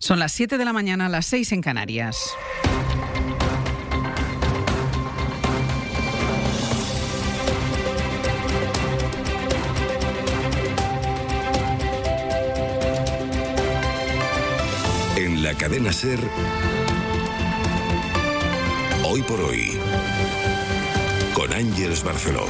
Son las 7 de la mañana, las 6 en Canarias. En la cadena Ser, hoy por hoy, con Ángeles Barceló.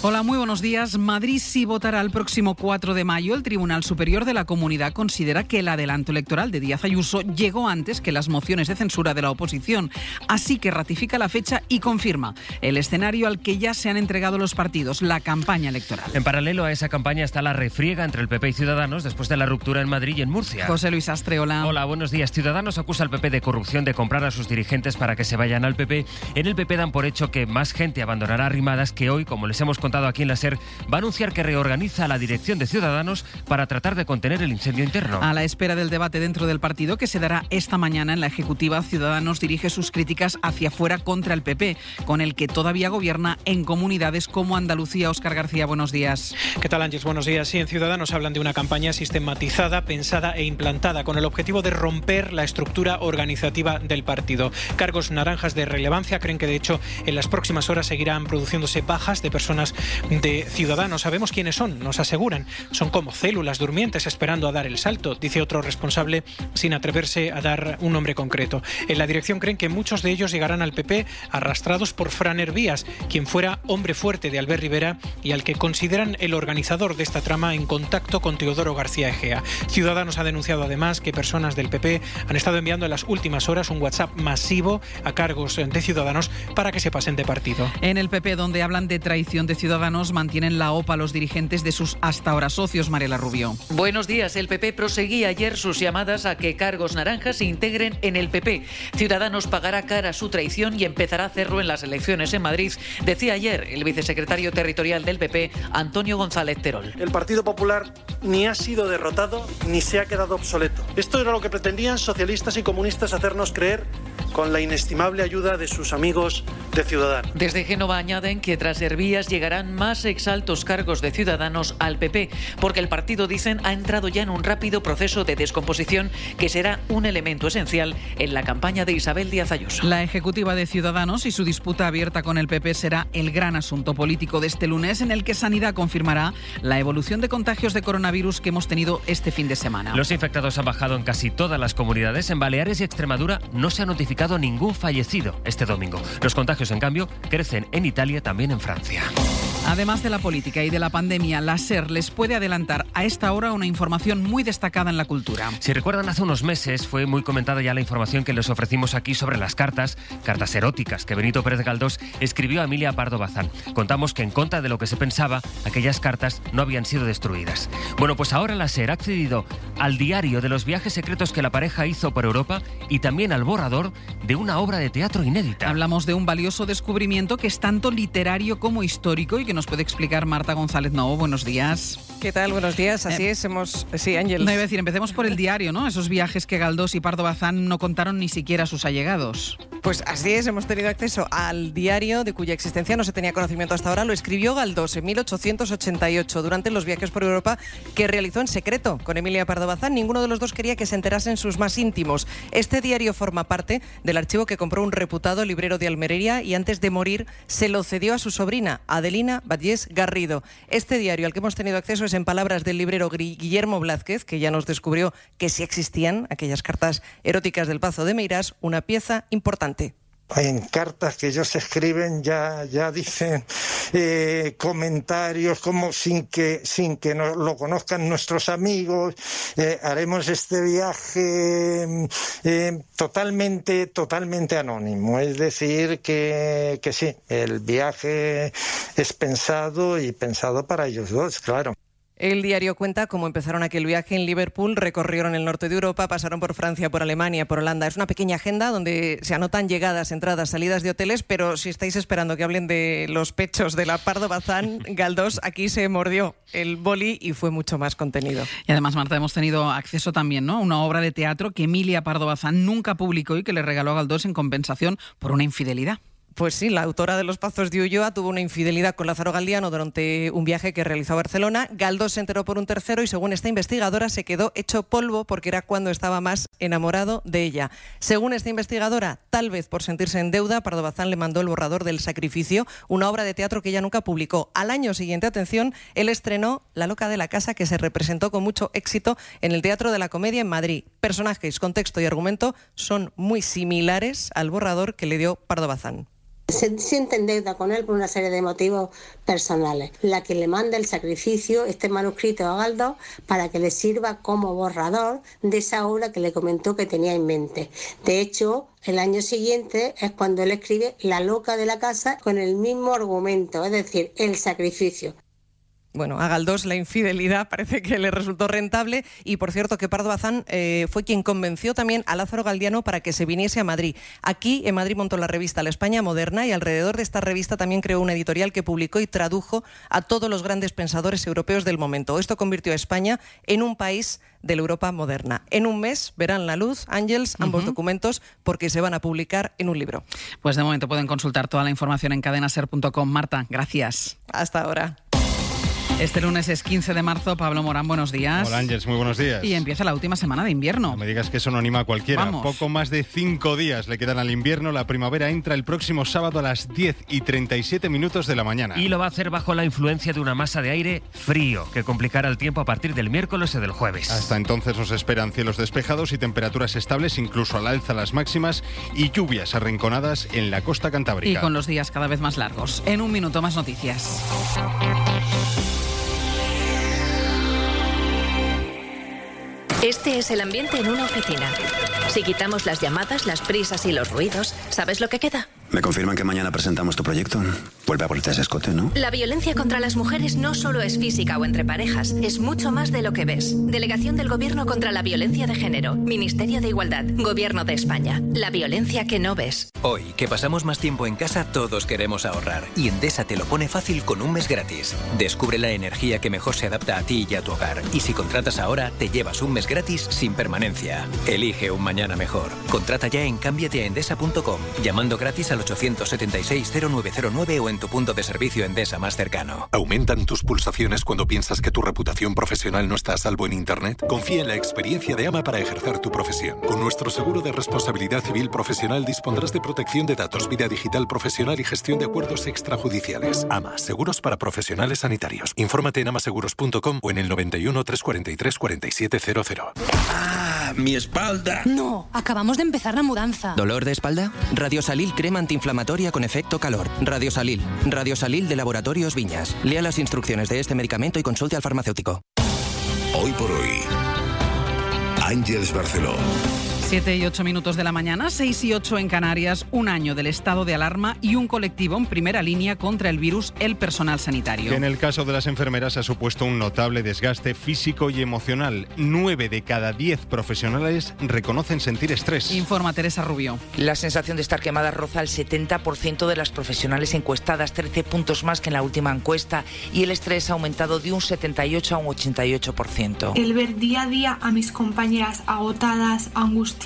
Hola, muy buenos días. Madrid sí votará el próximo 4 de mayo. El Tribunal Superior de la Comunidad considera que el adelanto electoral de Díaz Ayuso llegó antes que las mociones de censura de la oposición. Así que ratifica la fecha y confirma el escenario al que ya se han entregado los partidos, la campaña electoral. En paralelo a esa campaña está la refriega entre el PP y Ciudadanos después de la ruptura en Madrid y en Murcia. José Luis Astreola. Hola, buenos días. Ciudadanos acusa al PP de corrupción de comprar a sus dirigentes para que se vayan al PP. En el PP dan por hecho que más gente abandonará Rimadas que hoy, como les hemos contado, aquí en la SER, va a anunciar que reorganiza la dirección de Ciudadanos para tratar de contener el incendio interno. A la espera del debate dentro del partido que se dará esta mañana en la Ejecutiva, Ciudadanos dirige sus críticas hacia afuera contra el PP, con el que todavía gobierna en comunidades como Andalucía. Oscar García, buenos días. ¿Qué tal, Ángeles? Buenos días. Sí, en Ciudadanos hablan de una campaña sistematizada, pensada e implantada con el objetivo de romper la estructura organizativa del partido. Cargos naranjas de relevancia creen que, de hecho, en las próximas horas seguirán produciéndose bajas de personas de Ciudadanos. Sabemos quiénes son, nos aseguran. Son como células durmientes esperando a dar el salto, dice otro responsable sin atreverse a dar un nombre concreto. En la dirección creen que muchos de ellos llegarán al PP arrastrados por Fran Hervías, quien fuera hombre fuerte de Albert Rivera y al que consideran el organizador de esta trama en contacto con Teodoro García Egea. Ciudadanos ha denunciado además que personas del PP han estado enviando en las últimas horas un WhatsApp masivo a cargos de Ciudadanos para que se pasen de partido. En el PP, donde hablan de traición de Ciudadanos, mantienen la OPA los dirigentes de sus hasta ahora socios, Mariela Rubio. Buenos días. El PP proseguía ayer sus llamadas a que cargos naranjas se integren en el PP. Ciudadanos pagará cara su traición y empezará a hacerlo en las elecciones en Madrid, decía ayer el vicesecretario territorial del PP, Antonio González Terol. El Partido Popular ni ha sido derrotado ni se ha quedado obsoleto. Esto era lo que pretendían socialistas y comunistas hacernos creer con la inestimable ayuda de sus amigos de Ciudadanos. Desde Génova añaden que tras Hervías llegarán más exaltos cargos de Ciudadanos al PP, porque el partido, dicen, ha entrado ya en un rápido proceso de descomposición que será un elemento esencial en la campaña de Isabel Díaz Ayuso. La ejecutiva de Ciudadanos y su disputa abierta con el PP será el gran asunto político de este lunes, en el que Sanidad confirmará la evolución de contagios de coronavirus que hemos tenido este fin de semana. Los infectados han bajado en casi todas las comunidades. En Baleares y Extremadura no se ha notificado ningún fallecido este domingo. Los contagios, en cambio, crecen en Italia, también en Francia. Además de la política y de la pandemia, la SER les puede adelantar a esta hora una información muy destacada en la cultura. Si recuerdan, hace unos meses fue muy comentada ya la información que les ofrecimos aquí sobre las cartas, cartas eróticas que Benito Pérez Galdós escribió a Emilia Pardo Bazán. Contamos que en contra de lo que se pensaba, aquellas cartas no habían sido destruidas. Bueno, pues ahora la SER ha accedido al diario de los viajes secretos que la pareja hizo por Europa y también al borrador de una obra de teatro inédita. Hablamos de un valioso descubrimiento que es tanto literario como histórico y que nos puede explicar Marta González Novo. Buenos días. ¿Qué tal? Buenos días. Así es, hemos... Sí, Ángel. No iba a decir, empecemos por el diario, ¿no? Esos viajes que Galdós y Pardo Bazán no contaron ni siquiera a sus allegados. Pues así es, hemos tenido acceso al diario de cuya existencia no se tenía conocimiento hasta ahora. Lo escribió Galdós en 1888 durante los viajes por Europa que realizó en secreto con Emilia Pardo Bazán. Ninguno de los dos quería que se enterasen sus más íntimos. Este diario forma parte del archivo que compró un reputado librero de Almería y antes de morir se lo cedió a su sobrina, Adelina Vallés Garrido. Este diario al que hemos tenido acceso es en palabras del librero Guillermo Blázquez, que ya nos descubrió que sí existían aquellas cartas eróticas del Pazo de Meirás, una pieza importante. En cartas que ellos escriben ya, ya dicen eh, comentarios como sin que, sin que no, lo conozcan nuestros amigos, eh, haremos este viaje eh, totalmente, totalmente anónimo. Es decir, que, que sí, el viaje es pensado y pensado para ellos dos, claro. El diario cuenta cómo empezaron aquel viaje en Liverpool, recorrieron el norte de Europa, pasaron por Francia, por Alemania, por Holanda. Es una pequeña agenda donde se anotan llegadas, entradas, salidas de hoteles, pero si estáis esperando que hablen de los pechos de la Pardo Bazán, Galdós aquí se mordió el boli y fue mucho más contenido. Y además, Marta, hemos tenido acceso también ¿no? a una obra de teatro que Emilia Pardo Bazán nunca publicó y que le regaló a Galdós en compensación por una infidelidad. Pues sí, la autora de Los Pazos de Ulloa tuvo una infidelidad con Lázaro Galdiano durante un viaje que realizó a Barcelona. Galdós se enteró por un tercero y según esta investigadora se quedó hecho polvo porque era cuando estaba más enamorado de ella. Según esta investigadora, tal vez por sentirse en deuda, Pardo Bazán le mandó el borrador del sacrificio, una obra de teatro que ella nunca publicó. Al año siguiente, atención, él estrenó La loca de la casa que se representó con mucho éxito en el Teatro de la Comedia en Madrid. Personajes, contexto y argumento son muy similares al borrador que le dio Pardo Bazán. Se siente en deuda con él por una serie de motivos personales. La que le manda el sacrificio, este manuscrito a Galdo, para que le sirva como borrador de esa obra que le comentó que tenía en mente. De hecho, el año siguiente es cuando él escribe La loca de la casa con el mismo argumento, es decir, el sacrificio. Bueno, a Galdós la infidelidad parece que le resultó rentable y por cierto que Pardo Bazán eh, fue quien convenció también a Lázaro Galdiano para que se viniese a Madrid. Aquí en Madrid montó la revista La España Moderna y alrededor de esta revista también creó una editorial que publicó y tradujo a todos los grandes pensadores europeos del momento. Esto convirtió a España en un país de la Europa moderna. En un mes verán la luz, Ángels, ambos documentos, porque se van a publicar en un libro. Pues de momento pueden consultar toda la información en cadenaser.com. Marta, gracias. Hasta ahora. Este lunes es 15 de marzo. Pablo Morán, buenos días. Hola Ángels, muy buenos días. Y empieza la última semana de invierno. No me digas que eso no anima a cualquiera. Vamos. Poco más de cinco días le quedan al invierno. La primavera entra el próximo sábado a las 10 y 37 minutos de la mañana. Y lo va a hacer bajo la influencia de una masa de aire frío que complicará el tiempo a partir del miércoles y del jueves. Hasta entonces nos esperan cielos despejados y temperaturas estables, incluso al alza las máximas, y lluvias arrinconadas en la costa Y cantábrica. con los días cada vez más largos. En un minuto más noticias. Este es el ambiente en una oficina. Si quitamos las llamadas, las prisas y los ruidos, ¿sabes lo que queda? Me confirman que mañana presentamos tu proyecto. Vuelve a ponerte ese escote, ¿no? La violencia contra las mujeres no solo es física o entre parejas, es mucho más de lo que ves. Delegación del Gobierno contra la Violencia de Género, Ministerio de Igualdad, Gobierno de España. La violencia que no ves. Hoy, que pasamos más tiempo en casa, todos queremos ahorrar. Y Endesa te lo pone fácil con un mes gratis. Descubre la energía que mejor se adapta a ti y a tu hogar. Y si contratas ahora, te llevas un mes gratis sin permanencia. Elige un mañana mejor. Contrata ya en cambiateaendesa.com, llamando gratis al 876-0909 o en tu punto de servicio Endesa más cercano. ¿Aumentan tus pulsaciones cuando piensas que tu reputación profesional no está a salvo en Internet? Confía en la experiencia de AMA para ejercer tu profesión. Con nuestro seguro de responsabilidad civil profesional dispondrás de protección de datos, vida digital profesional y gestión de acuerdos extrajudiciales. AMA, seguros para profesionales sanitarios. Infórmate en amaseguros.com o en el 91 343 4700. ¡Ah! ¡Mi espalda! No, acabamos de empezar la mudanza. ¿Dolor de espalda? Radiosalil crema antiinflamatoria con efecto calor. Radiosalil. Radiosalil de Laboratorios Viñas. Lea las instrucciones de este medicamento y consulte al farmacéutico. Hoy por hoy. Ángeles Barceló. 7 y 8 minutos de la mañana, 6 y 8 en Canarias, un año del estado de alarma y un colectivo en primera línea contra el virus, el personal sanitario. En el caso de las enfermeras ha supuesto un notable desgaste físico y emocional. Nueve de cada diez profesionales reconocen sentir estrés. Informa Teresa Rubio. La sensación de estar quemada roza el 70% de las profesionales encuestadas, 13 puntos más que en la última encuesta, y el estrés ha aumentado de un 78 a un 88%. El ver día a día a mis compañeras agotadas, angustiadas,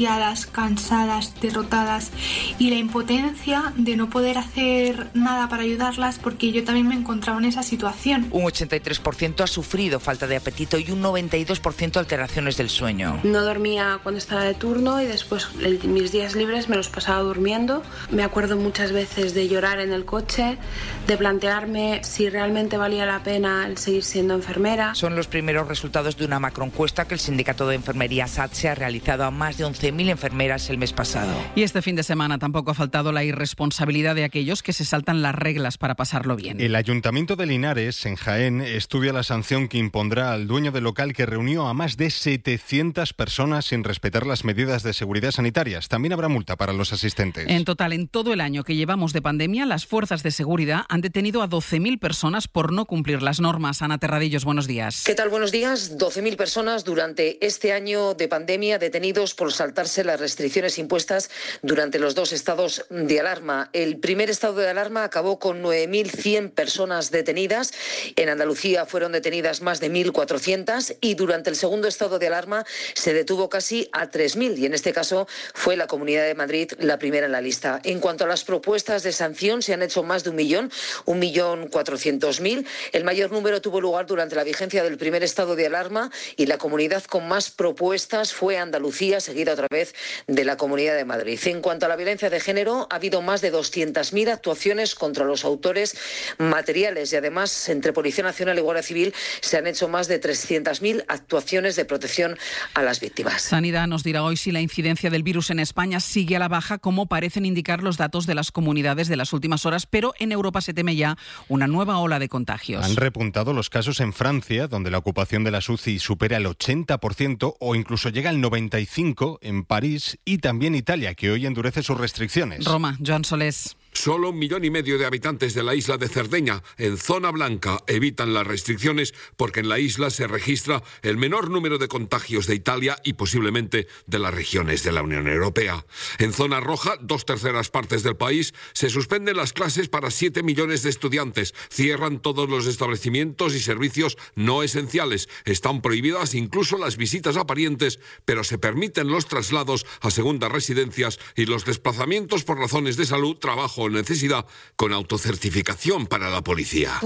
cansadas, derrotadas y la impotencia de no poder hacer nada para ayudarlas porque yo también me encontraba en esa situación. Un 83% ha sufrido falta de apetito y un 92% alteraciones del sueño. No dormía cuando estaba de turno y después el- mis días libres me los pasaba durmiendo. Me acuerdo muchas veces de llorar en el coche, de plantearme si realmente valía la pena el seguir siendo enfermera. Son los primeros resultados de una macroencuesta que el Sindicato de Enfermería SATSE ha realizado a más de 11.000 enfermeras el mes pasado. Y este fin de semana tampoco ha faltado la irresponsabilidad de aquellos que se saltan las reglas para pasarlo bien. El Ayuntamiento de Linares, en Jaén, estudia la sanción que impondrá al dueño del local que reunió a más de 700 personas sin respetar las medidas de seguridad sanitarias. También habrá multa para los asistentes. En total, en todo el año que llevamos de pandemia, las fuerzas de seguridad han detenido a 12.000 personas por no cumplir las normas. Ana Terradillos, buenos días. ¿Qué tal? Buenos días. 12.000 personas durante este año de pandemia detenidos por saltar saltarse las restricciones impuestas durante los dos estados de alarma. El primer estado de alarma acabó con 9.100 personas detenidas. En Andalucía fueron detenidas más de 1.400 y durante el segundo estado de alarma se detuvo casi a 3.000 y en este caso fue la Comunidad de Madrid la primera en la lista. En cuanto a las propuestas de sanción, se han hecho más de un millón, un millón cuatrocientos mil. El mayor número tuvo lugar durante la vigencia del primer estado de alarma y la comunidad con más propuestas fue Andalucía, seguida otra vez de la Comunidad de Madrid. En cuanto a la violencia de género, ha habido más de 200.000 actuaciones contra los autores materiales y además entre Policía Nacional y Guardia Civil se han hecho más de 300.000 actuaciones de protección a las víctimas. Sanidad nos dirá hoy si la incidencia del virus en España sigue a la baja, como parecen indicar los datos de las comunidades de las últimas horas, pero en Europa se teme ya una nueva ola de contagios. Han repuntado los casos en Francia, donde la ocupación de la UCI supera el 80% o incluso llega al 95% en París y también Italia, que hoy endurece sus restricciones. Roma, Joan Solés. Solo un millón y medio de habitantes de la isla de Cerdeña, en zona blanca, evitan las restricciones porque en la isla se registra el menor número de contagios de Italia y posiblemente de las regiones de la Unión Europea. En zona roja, dos terceras partes del país, se suspenden las clases para siete millones de estudiantes, cierran todos los establecimientos y servicios no esenciales, están prohibidas incluso las visitas a parientes, pero se permiten los traslados a segundas residencias y los desplazamientos por razones de salud, trabajo o necesidad con autocertificación para la policía.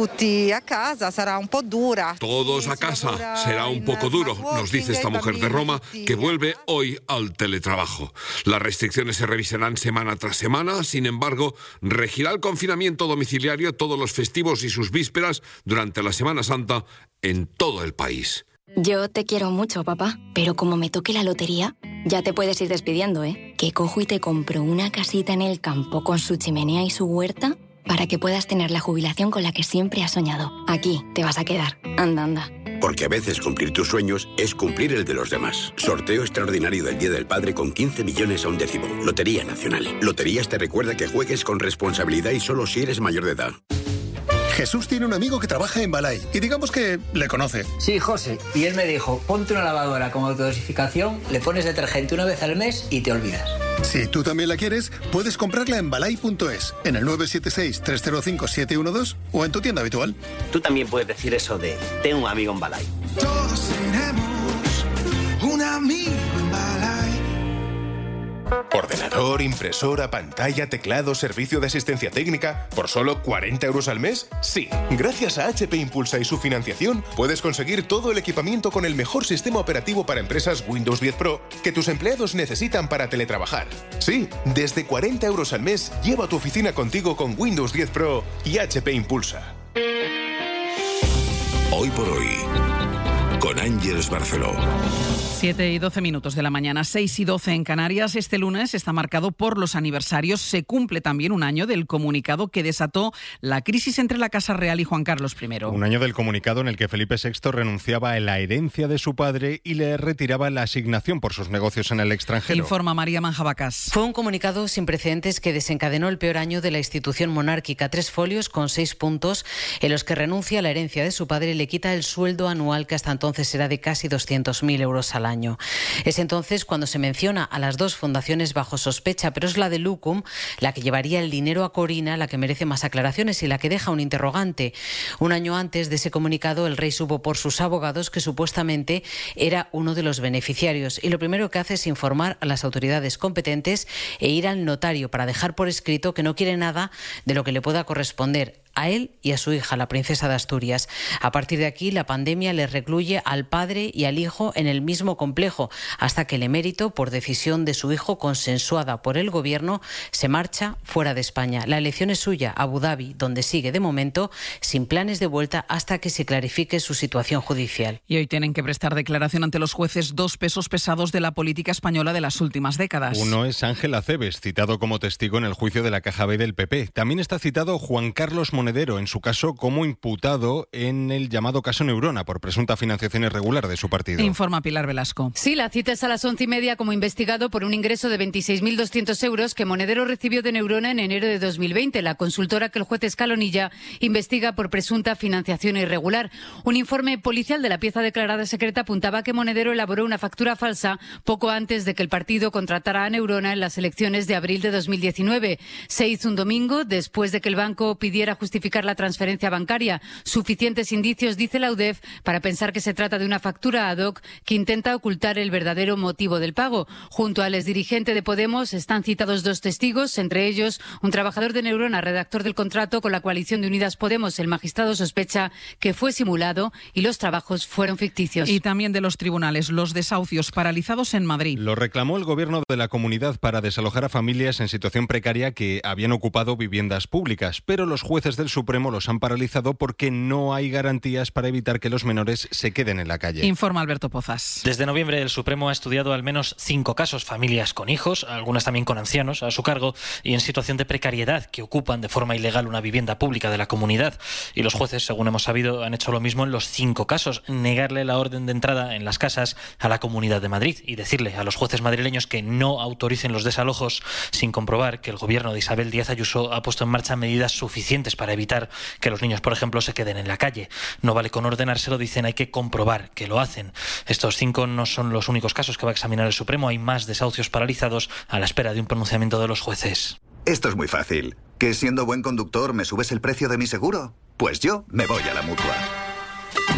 a casa será un poco dura. Todos a casa será un poco duro, nos dice esta mujer de Roma que vuelve hoy al teletrabajo. Las restricciones se revisarán semana tras semana, sin embargo, regirá el confinamiento domiciliario todos los festivos y sus vísperas durante la Semana Santa en todo el país. Yo te quiero mucho, papá, pero como me toque la lotería, ya te puedes ir despidiendo, ¿eh? Que cojo y te compro una casita en el campo con su chimenea y su huerta para que puedas tener la jubilación con la que siempre has soñado. Aquí te vas a quedar. Anda, anda. Porque a veces cumplir tus sueños es cumplir el de los demás. Sorteo extraordinario del Día del Padre con 15 millones a un décimo. Lotería Nacional. Loterías te recuerda que juegues con responsabilidad y solo si eres mayor de edad. Jesús tiene un amigo que trabaja en Balay y digamos que le conoce. Sí, José. Y él me dijo, ponte una lavadora con autodosificación, le pones detergente una vez al mes y te olvidas. Si tú también la quieres, puedes comprarla en balay.es, en el 976-305-712 o en tu tienda habitual. Tú también puedes decir eso de, tengo un amigo en Balay. Todos tenemos un amigo en Balay. Ordenador, impresora, pantalla, teclado, servicio de asistencia técnica, ¿por solo 40 euros al mes? Sí. Gracias a HP Impulsa y su financiación, puedes conseguir todo el equipamiento con el mejor sistema operativo para empresas Windows 10 Pro que tus empleados necesitan para teletrabajar. Sí, desde 40 euros al mes, lleva tu oficina contigo con Windows 10 Pro y HP Impulsa. Hoy por hoy, con Ángeles Barceló. 7 y 12 minutos de la mañana, 6 y 12 en Canarias. Este lunes está marcado por los aniversarios. Se cumple también un año del comunicado que desató la crisis entre la Casa Real y Juan Carlos I. Un año del comunicado en el que Felipe VI renunciaba a la herencia de su padre y le retiraba la asignación por sus negocios en el extranjero. Informa María Manjabacas. Fue un comunicado sin precedentes que desencadenó el peor año de la institución monárquica. Tres folios con seis puntos en los que renuncia a la herencia de su padre y le quita el sueldo anual que hasta entonces era de casi 200.000 euros al año. Es entonces cuando se menciona a las dos fundaciones bajo sospecha, pero es la de Lucum la que llevaría el dinero a Corina la que merece más aclaraciones y la que deja un interrogante. Un año antes de ese comunicado, el rey supo por sus abogados que supuestamente era uno de los beneficiarios y lo primero que hace es informar a las autoridades competentes e ir al notario para dejar por escrito que no quiere nada de lo que le pueda corresponder a él y a su hija, la princesa de Asturias. A partir de aquí, la pandemia le recluye al padre y al hijo en el mismo complejo, hasta que el emérito, por decisión de su hijo consensuada por el gobierno, se marcha fuera de España. La elección es suya, Abu Dhabi, donde sigue de momento sin planes de vuelta hasta que se clarifique su situación judicial. Y hoy tienen que prestar declaración ante los jueces dos pesos pesados de la política española de las últimas décadas. Uno es Ángel Aceves, citado como testigo en el juicio de la Caja B del PP. También está citado Juan Carlos Mon Monedero, en su caso como imputado en el llamado caso Neurona por presunta financiación irregular de su partido. Informa Pilar Velasco. Sí, la cita es a las once y media como investigado por un ingreso de 26.200 euros que Monedero recibió de Neurona en enero de 2020, la consultora que el juez Escalonilla investiga por presunta financiación irregular. Un informe policial de la pieza declarada secreta apuntaba que Monedero elaboró una factura falsa poco antes de que el partido contratara a Neurona en las elecciones de abril de 2019. Se hizo un domingo después de que el banco pidiera justificar la transferencia bancaria. Suficientes indicios, dice la UDEF, para pensar que se trata de una factura ad hoc que intenta ocultar el verdadero motivo del pago. Junto al exdirigente de Podemos están citados dos testigos, entre ellos un trabajador de Neurona, redactor del contrato con la coalición de Unidas Podemos. El magistrado sospecha que fue simulado y los trabajos fueron ficticios. Y también de los tribunales, los desahucios paralizados en Madrid. Lo reclamó el gobierno de la comunidad para desalojar a familias en situación precaria que habían ocupado viviendas públicas, pero los jueces del Supremo los han paralizado porque no hay garantías para evitar que los menores se queden en la calle. Informa Alberto Pozas. Desde noviembre el Supremo ha estudiado al menos cinco casos, familias con hijos, algunas también con ancianos a su cargo y en situación de precariedad que ocupan de forma ilegal una vivienda pública de la comunidad. Y los jueces, según hemos sabido, han hecho lo mismo en los cinco casos, negarle la orden de entrada en las casas a la Comunidad de Madrid y decirle a los jueces madrileños que no autoricen los desalojos sin comprobar que el gobierno de Isabel Díaz Ayuso ha puesto en marcha medidas suficientes para evitar que los niños, por ejemplo, se queden en la calle. No vale con ordenárselo, dicen, hay que comprobar que lo hacen. Estos cinco no son los únicos casos que va a examinar el Supremo, hay más desahucios paralizados a la espera de un pronunciamiento de los jueces. Esto es muy fácil. ¿Que siendo buen conductor me subes el precio de mi seguro? Pues yo me voy a la mutua.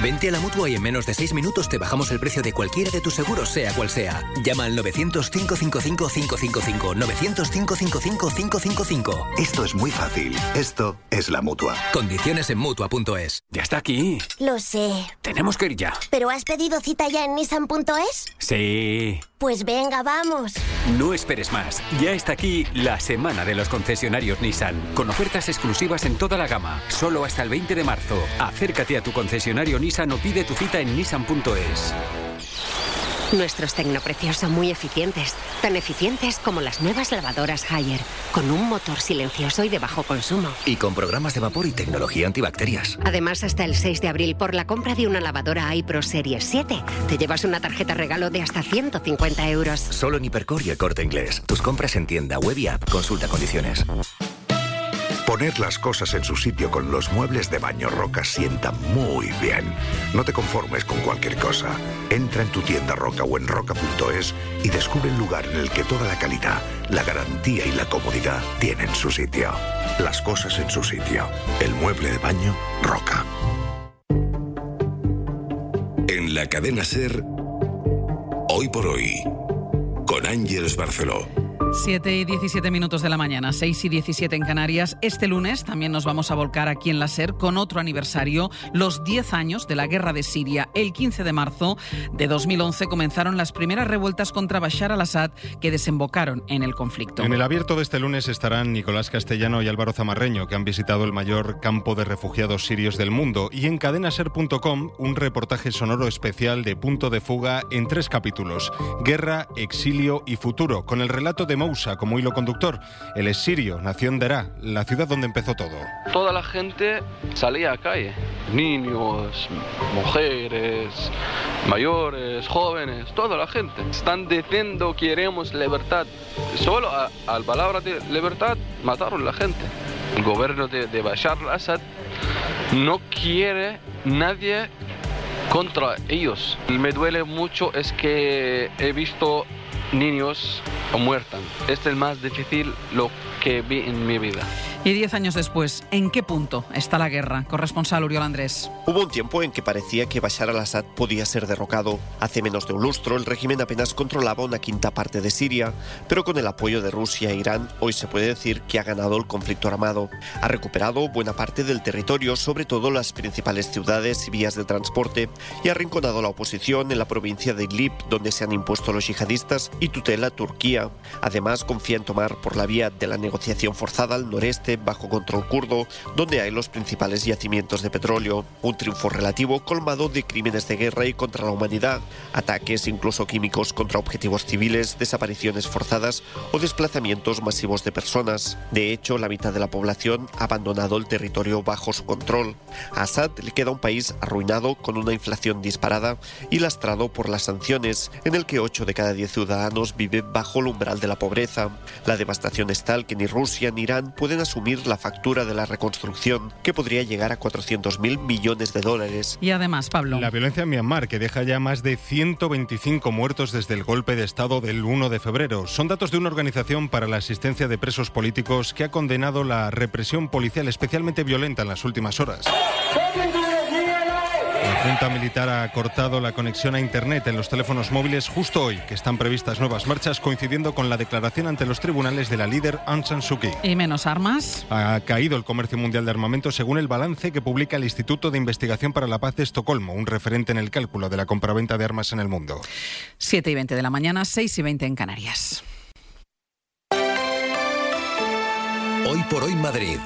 Vente a la mutua y en menos de seis minutos te bajamos el precio de cualquiera de tus seguros, sea cual sea. Llama al 900-555-555. 900-555-555. Esto es muy fácil. Esto es la mutua. Condiciones en mutua.es. Ya está aquí. Lo sé. Tenemos que ir ya. ¿Pero has pedido cita ya en Nissan.es? Sí. Pues venga, vamos. No esperes más. Ya está aquí la semana de los concesionarios Nissan. Con ofertas exclusivas en toda la gama. Solo hasta el 20 de marzo. Acércate a tu concesionario Nissan o pide tu cita en Nissan.es. Nuestros tecnopreciosos son muy eficientes, tan eficientes como las nuevas lavadoras Haier, con un motor silencioso y de bajo consumo. Y con programas de vapor y tecnología antibacterias. Además, hasta el 6 de abril, por la compra de una lavadora iPro Series 7, te llevas una tarjeta regalo de hasta 150 euros. Solo en Hipercor y el corte inglés. Tus compras en tienda web y app. Consulta condiciones. Poner las cosas en su sitio con los muebles de baño Roca sienta muy bien. No te conformes con cualquier cosa. Entra en tu tienda Roca o en roca.es y descubre el lugar en el que toda la calidad, la garantía y la comodidad tienen su sitio. Las cosas en su sitio. El mueble de baño Roca. En la cadena Ser, hoy por hoy, con Ángeles Barceló. 7 y 17 minutos de la mañana, 6 y 17 en Canarias. Este lunes también nos vamos a volcar aquí en la SER con otro aniversario, los 10 años de la guerra de Siria. El 15 de marzo de 2011 comenzaron las primeras revueltas contra Bashar al-Assad que desembocaron en el conflicto. En el abierto de este lunes estarán Nicolás Castellano y Álvaro Zamarreño, que han visitado el mayor campo de refugiados sirios del mundo. Y en cadenaser.com, un reportaje sonoro especial de Punto de Fuga en tres capítulos: Guerra, Exilio y Futuro, con el relato de Mousa como hilo conductor. Él es sirio, nació en Derá, la ciudad donde empezó todo. Toda la gente salía a calle, niños, mujeres, mayores, jóvenes, toda la gente. Están diciendo queremos libertad. Solo a, al palabra de libertad mataron a la gente. El gobierno de, de Bashar al-Assad no quiere nadie contra ellos. Me duele mucho es que he visto niños muertan. Este es el más difícil lo que vi en mi vida. Y diez años después, ¿en qué punto está la guerra? Corresponsal Uriol Andrés. Hubo un tiempo en que parecía que Bashar al-Assad podía ser derrocado. Hace menos de un lustro, el régimen apenas controlaba una quinta parte de Siria, pero con el apoyo de Rusia e Irán, hoy se puede decir que ha ganado el conflicto armado. Ha recuperado buena parte del territorio, sobre todo las principales ciudades y vías de transporte, y ha arrinconado la oposición en la provincia de Idlib, donde se han impuesto los yihadistas, y tutela Turquía. Además, confía en tomar por la vía de la negociación forzada al noreste, bajo control kurdo, donde hay los principales yacimientos de petróleo. Un triunfo relativo colmado de crímenes de guerra y contra la humanidad, ataques incluso químicos contra objetivos civiles, desapariciones forzadas o desplazamientos masivos de personas. De hecho, la mitad de la población ha abandonado el territorio bajo su control. A Assad le queda un país arruinado con una inflación disparada y lastrado por las sanciones, en el que 8 de cada 10 ciudadanos vive bajo el umbral de la pobreza. La devastación es tal que ni Rusia ni Irán pueden asumir la factura de la reconstrucción, que podría llegar a 400.000 millones de dólares. Y además, Pablo. La violencia en Myanmar, que deja ya más de 125 muertos desde el golpe de Estado del 1 de febrero. Son datos de una organización para la asistencia de presos políticos que ha condenado la represión policial especialmente violenta en las últimas horas. La Junta Militar ha cortado la conexión a Internet en los teléfonos móviles justo hoy, que están previstas nuevas marchas coincidiendo con la declaración ante los tribunales de la líder Aung San Suu Kyi. ¿Y menos armas? Ha caído el comercio mundial de armamento según el balance que publica el Instituto de Investigación para la Paz de Estocolmo, un referente en el cálculo de la compraventa de armas en el mundo. 7 y 20 de la mañana, 6 y 20 en Canarias. Hoy por hoy Madrid.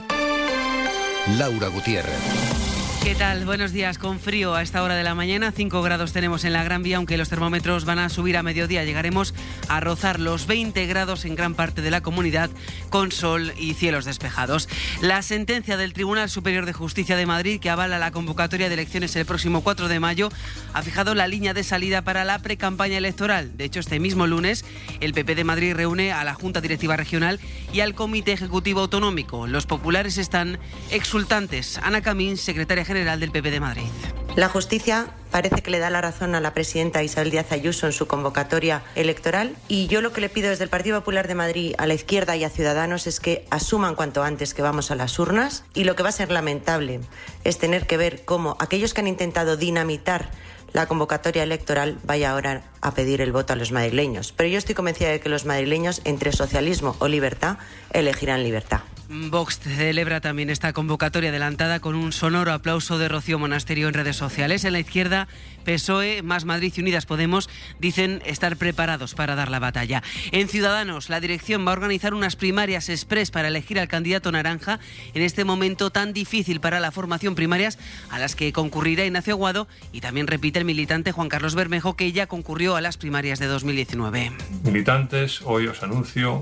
Laura Gutiérrez. ¿Qué tal? Buenos días. Con frío a esta hora de la mañana, 5 grados tenemos en la Gran Vía, aunque los termómetros van a subir a mediodía. Llegaremos a rozar los 20 grados en gran parte de la comunidad, con sol y cielos despejados. La sentencia del Tribunal Superior de Justicia de Madrid, que avala la convocatoria de elecciones el próximo 4 de mayo, ha fijado la línea de salida para la precampaña electoral. De hecho, este mismo lunes, el PP de Madrid reúne a la Junta Directiva Regional y al Comité Ejecutivo Autonómico. Los populares están exultantes. Ana Camín, secretaria general del PP de Madrid. La justicia parece que le da la razón a la presidenta Isabel Díaz Ayuso en su convocatoria electoral y yo lo que le pido desde el Partido Popular de Madrid a la izquierda y a Ciudadanos es que asuman cuanto antes que vamos a las urnas y lo que va a ser lamentable es tener que ver cómo aquellos que han intentado dinamitar la convocatoria electoral vaya ahora a pedir el voto a los madrileños. Pero yo estoy convencida de que los madrileños, entre socialismo o libertad, elegirán libertad. Vox celebra también esta convocatoria adelantada con un sonoro aplauso de Rocío Monasterio en redes sociales. En la izquierda, PSOE, Más Madrid y Unidas Podemos dicen estar preparados para dar la batalla. En Ciudadanos, la dirección va a organizar unas primarias express para elegir al candidato naranja en este momento tan difícil para la formación primarias a las que concurrirá Ignacio Aguado y también repite el militante Juan Carlos Bermejo que ya concurrió a las primarias de 2019. Militantes, hoy os anuncio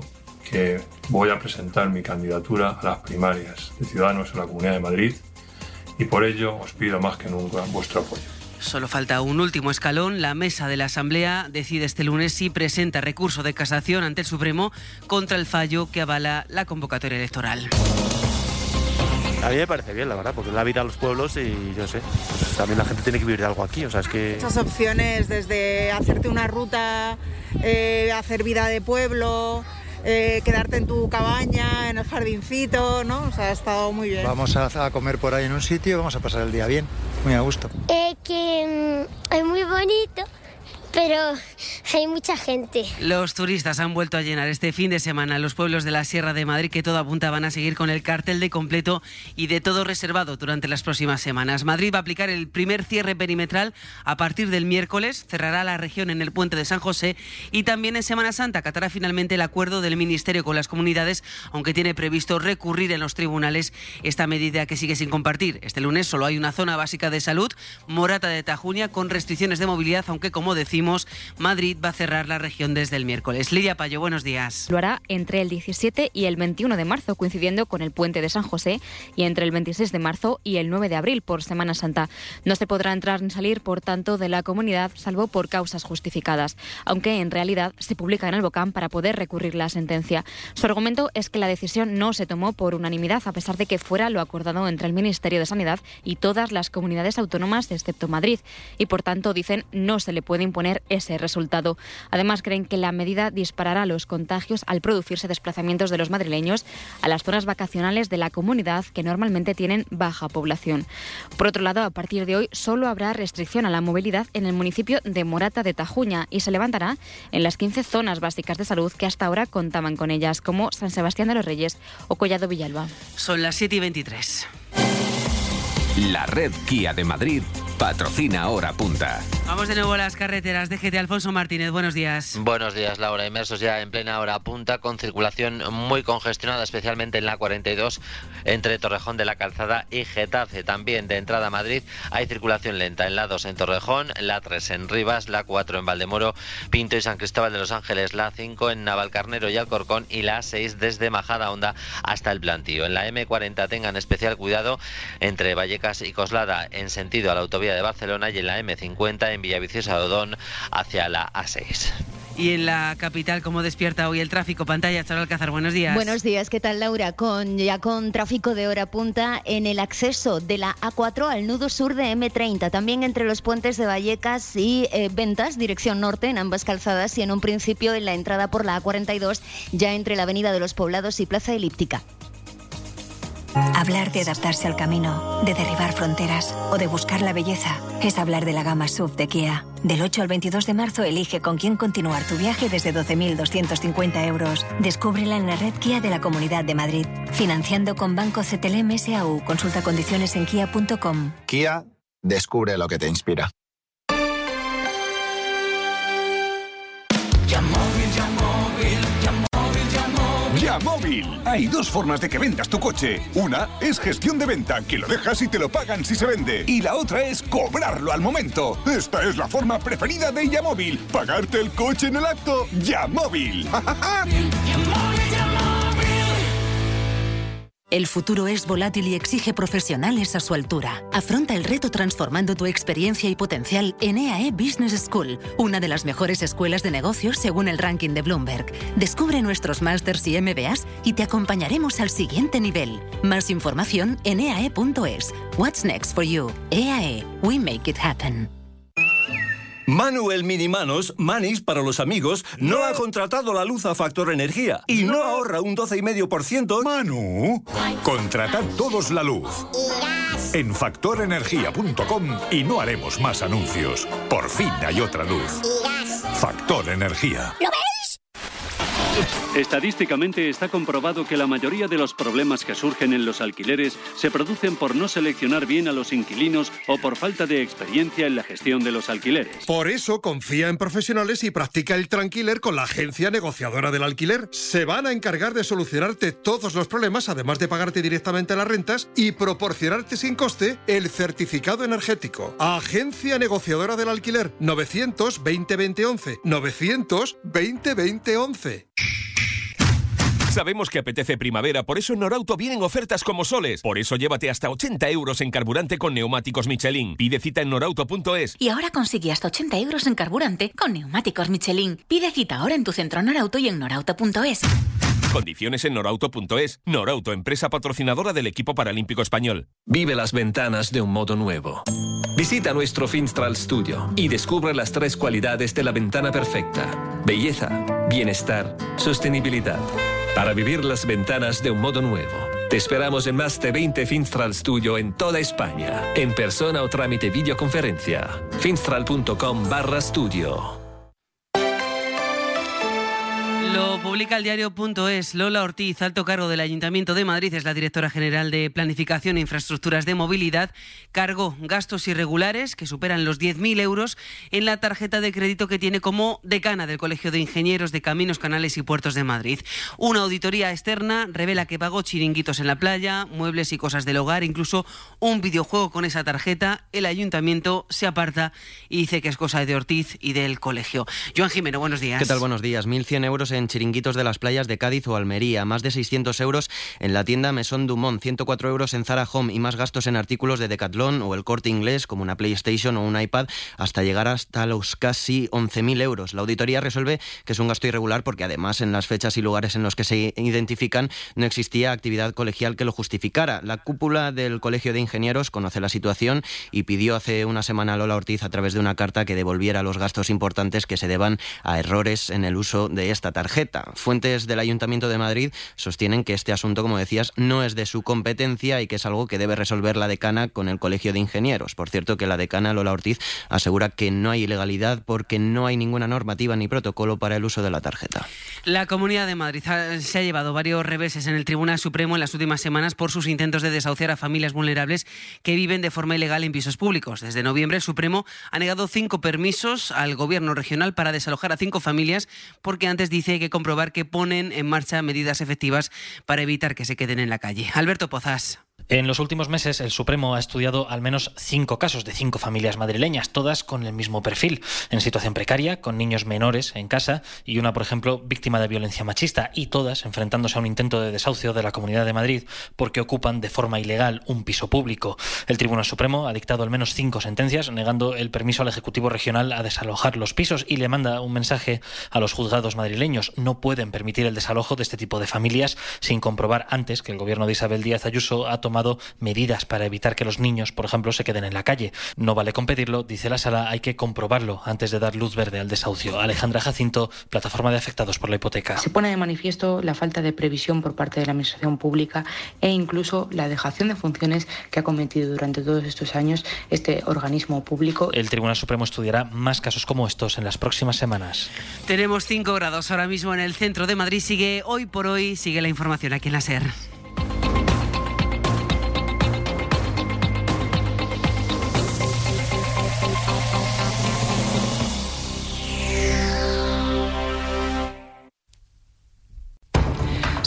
que voy a presentar mi candidatura a las primarias de Ciudadanos en la Comunidad de Madrid y por ello os pido más que nunca vuestro apoyo. Solo falta un último escalón. La mesa de la Asamblea decide este lunes si presenta recurso de casación ante el Supremo contra el fallo que avala la convocatoria electoral. A mí me parece bien, la verdad, porque es la vida a los pueblos y yo sé, también la gente tiene que vivir de algo aquí, o sea, es que... Muchas opciones, desde hacerte una ruta, eh, hacer vida de pueblo, eh, quedarte en tu cabaña, en el jardincito, ¿no? O sea, ha estado muy bien. Vamos a, a comer por ahí en un sitio y vamos a pasar el día bien, muy a gusto. Eh, que mm, es muy bonito, pero hay mucha gente. Los turistas han vuelto a llenar este fin de semana los pueblos de la Sierra de Madrid que todo apunta van a seguir con el cartel de completo y de todo reservado durante las próximas semanas. Madrid va a aplicar el primer cierre perimetral a partir del miércoles, cerrará la región en el puente de San José y también en Semana Santa acatará finalmente el acuerdo del Ministerio con las comunidades, aunque tiene previsto recurrir en los tribunales esta medida que sigue sin compartir. Este lunes solo hay una zona básica de salud, Morata de Tajuña, con restricciones de movilidad, aunque como decimos, Madrid va a cerrar la región desde el miércoles. Lidia Payo, buenos días. Lo hará entre el 17 y el 21 de marzo, coincidiendo con el puente de San José, y entre el 26 de marzo y el 9 de abril, por Semana Santa. No se podrá entrar ni salir, por tanto, de la comunidad, salvo por causas justificadas, aunque en realidad se publica en el BOCAM para poder recurrir la sentencia. Su argumento es que la decisión no se tomó por unanimidad, a pesar de que fuera lo acordado entre el Ministerio de Sanidad y todas las comunidades autónomas, excepto Madrid, y por tanto, dicen, no se le puede imponer ese resultado. Además, creen que la medida disparará los contagios al producirse desplazamientos de los madrileños a las zonas vacacionales de la comunidad que normalmente tienen baja población. Por otro lado, a partir de hoy solo habrá restricción a la movilidad en el municipio de Morata de Tajuña y se levantará en las 15 zonas básicas de salud que hasta ahora contaban con ellas, como San Sebastián de los Reyes o Collado Villalba. Son las 7 y 23. La red Kia de Madrid patrocina hora punta. Vamos de nuevo a las carreteras. Déjete, Alfonso Martínez. Buenos días. Buenos días, Laura. Inmersos ya en plena hora punta con circulación muy congestionada, especialmente en la 42 entre Torrejón de la Calzada y Getafe. También de entrada a Madrid hay circulación lenta en la 2 en Torrejón, la 3 en Rivas, la 4 en Valdemoro, Pinto y San Cristóbal de los Ángeles, la 5 en Navalcarnero y Alcorcón y la 6 desde Majada Honda hasta el Plantío. En la M40 tengan especial cuidado entre Vallecas y Coslada en sentido a la autovía de Barcelona y en la M50 en Villaviciosa Odón hacia la A6. Y en la capital, ¿cómo despierta hoy el tráfico? Pantalla, Charo Alcázar, buenos días. Buenos días, ¿qué tal Laura? Con, ya con tráfico de hora punta en el acceso de la A4 al nudo sur de M30, también entre los puentes de Vallecas y eh, Ventas, dirección norte, en ambas calzadas, y en un principio en la entrada por la A42, ya entre la Avenida de los Poblados y Plaza Elíptica. Hablar de adaptarse al camino, de derribar fronteras o de buscar la belleza es hablar de la gama SUV de Kia. Del 8 al 22 de marzo elige con quién continuar tu viaje desde 12.250 euros. Descúbrela en la red Kia de la Comunidad de Madrid. Financiando con Banco CTLM SAU. Consulta condiciones en kia.com. Kia, descubre lo que te inspira. Ya móvil. Hay dos formas de que vendas tu coche. Una es gestión de venta, que lo dejas y te lo pagan si se vende. Y la otra es cobrarlo al momento. Esta es la forma preferida de Yamóvil. Pagarte el coche en el acto. Yamóvil. El futuro es volátil y exige profesionales a su altura. Afronta el reto transformando tu experiencia y potencial en EAE Business School, una de las mejores escuelas de negocios según el ranking de Bloomberg. Descubre nuestros másters y MBAs y te acompañaremos al siguiente nivel. Más información en eae.es. What's next for you? EAE. We make it happen. Manuel Minimanos, Manis para los amigos, no ha contratado la luz a Factor Energía y no ahorra un 12,5%. Manu, contratad todos la luz. En factorenergía.com y no haremos más anuncios. Por fin hay otra luz. Factor Energía. ¿Lo veis? Estadísticamente está comprobado que la mayoría de los problemas que surgen en los alquileres se producen por no seleccionar bien a los inquilinos o por falta de experiencia en la gestión de los alquileres. Por eso confía en profesionales y practica el Tranquiler con la agencia negociadora del alquiler. Se van a encargar de solucionarte todos los problemas, además de pagarte directamente las rentas y proporcionarte sin coste el certificado energético. Agencia negociadora del alquiler 920 2011 920 2011. Sabemos que apetece primavera, por eso en Norauto vienen ofertas como soles. Por eso llévate hasta 80 euros en carburante con neumáticos Michelin. Pide cita en norauto.es. Y ahora consigue hasta 80 euros en carburante con neumáticos Michelin. Pide cita ahora en tu centro Norauto y en norauto.es. Condiciones en norauto.es. Norauto, empresa patrocinadora del equipo paralímpico español. Vive las ventanas de un modo nuevo. Visita nuestro Finstral Studio y descubre las tres cualidades de la ventana perfecta. Belleza, bienestar, sostenibilidad. Para vivir las ventanas de un modo nuevo. Te esperamos en más de 20 Finstral Studio en toda España, en persona o trámite videoconferencia. finstral.com barra studio. Lo publica el diario.es. Lola Ortiz, alto cargo del Ayuntamiento de Madrid, es la directora general de Planificación e Infraestructuras de Movilidad, cargó gastos irregulares que superan los 10.000 euros en la tarjeta de crédito que tiene como decana del Colegio de Ingenieros de Caminos, Canales y Puertos de Madrid. Una auditoría externa revela que pagó chiringuitos en la playa, muebles y cosas del hogar, incluso un videojuego con esa tarjeta. El Ayuntamiento se aparta y dice que es cosa de Ortiz y del colegio. Joan Jimeno, buenos días. ¿Qué tal? Buenos días. 1.100 euros en chiringuitos de las playas de Cádiz o Almería, más de 600 euros en la tienda Maison Dumont, 104 euros en Zara Home y más gastos en artículos de Decathlon o el corte inglés como una PlayStation o un iPad hasta llegar hasta los casi 11.000 euros. La auditoría resuelve que es un gasto irregular porque además en las fechas y lugares en los que se identifican no existía actividad colegial que lo justificara. La cúpula del Colegio de Ingenieros conoce la situación y pidió hace una semana a Lola Ortiz a través de una carta que devolviera los gastos importantes que se deban a errores en el uso de esta tarjeta. Fuentes del Ayuntamiento de Madrid sostienen que este asunto, como decías, no es de su competencia y que es algo que debe resolver la decana con el Colegio de Ingenieros. Por cierto, que la decana Lola Ortiz asegura que no hay ilegalidad porque no hay ninguna normativa ni protocolo para el uso de la tarjeta. La Comunidad de Madrid se ha llevado varios reveses en el Tribunal Supremo en las últimas semanas por sus intentos de desahuciar a familias vulnerables que viven de forma ilegal en pisos públicos. Desde noviembre, el Supremo ha negado cinco permisos al Gobierno regional para desalojar a cinco familias porque antes dice que comprobar que ponen en marcha medidas efectivas para evitar que se queden en la calle. Alberto Pozas. En los últimos meses, el Supremo ha estudiado al menos cinco casos de cinco familias madrileñas, todas con el mismo perfil, en situación precaria, con niños menores en casa y una, por ejemplo, víctima de violencia machista, y todas enfrentándose a un intento de desahucio de la Comunidad de Madrid porque ocupan de forma ilegal un piso público. El Tribunal Supremo ha dictado al menos cinco sentencias negando el permiso al Ejecutivo Regional a desalojar los pisos y le manda un mensaje a los juzgados madrileños. No pueden permitir el desalojo de este tipo de familias sin comprobar antes que el gobierno de Isabel Díaz Ayuso ha tomado medidas para evitar que los niños, por ejemplo, se queden en la calle. No vale con pedirlo, dice la sala, hay que comprobarlo antes de dar luz verde al desahucio. Alejandra Jacinto, plataforma de afectados por la hipoteca. Se pone de manifiesto la falta de previsión por parte de la Administración Pública e incluso la dejación de funciones que ha cometido durante todos estos años este organismo público. El Tribunal Supremo estudiará más casos como estos en las próximas semanas. Tenemos 5 grados ahora mismo en el centro de Madrid. Sigue hoy por hoy, sigue la información aquí en la SER.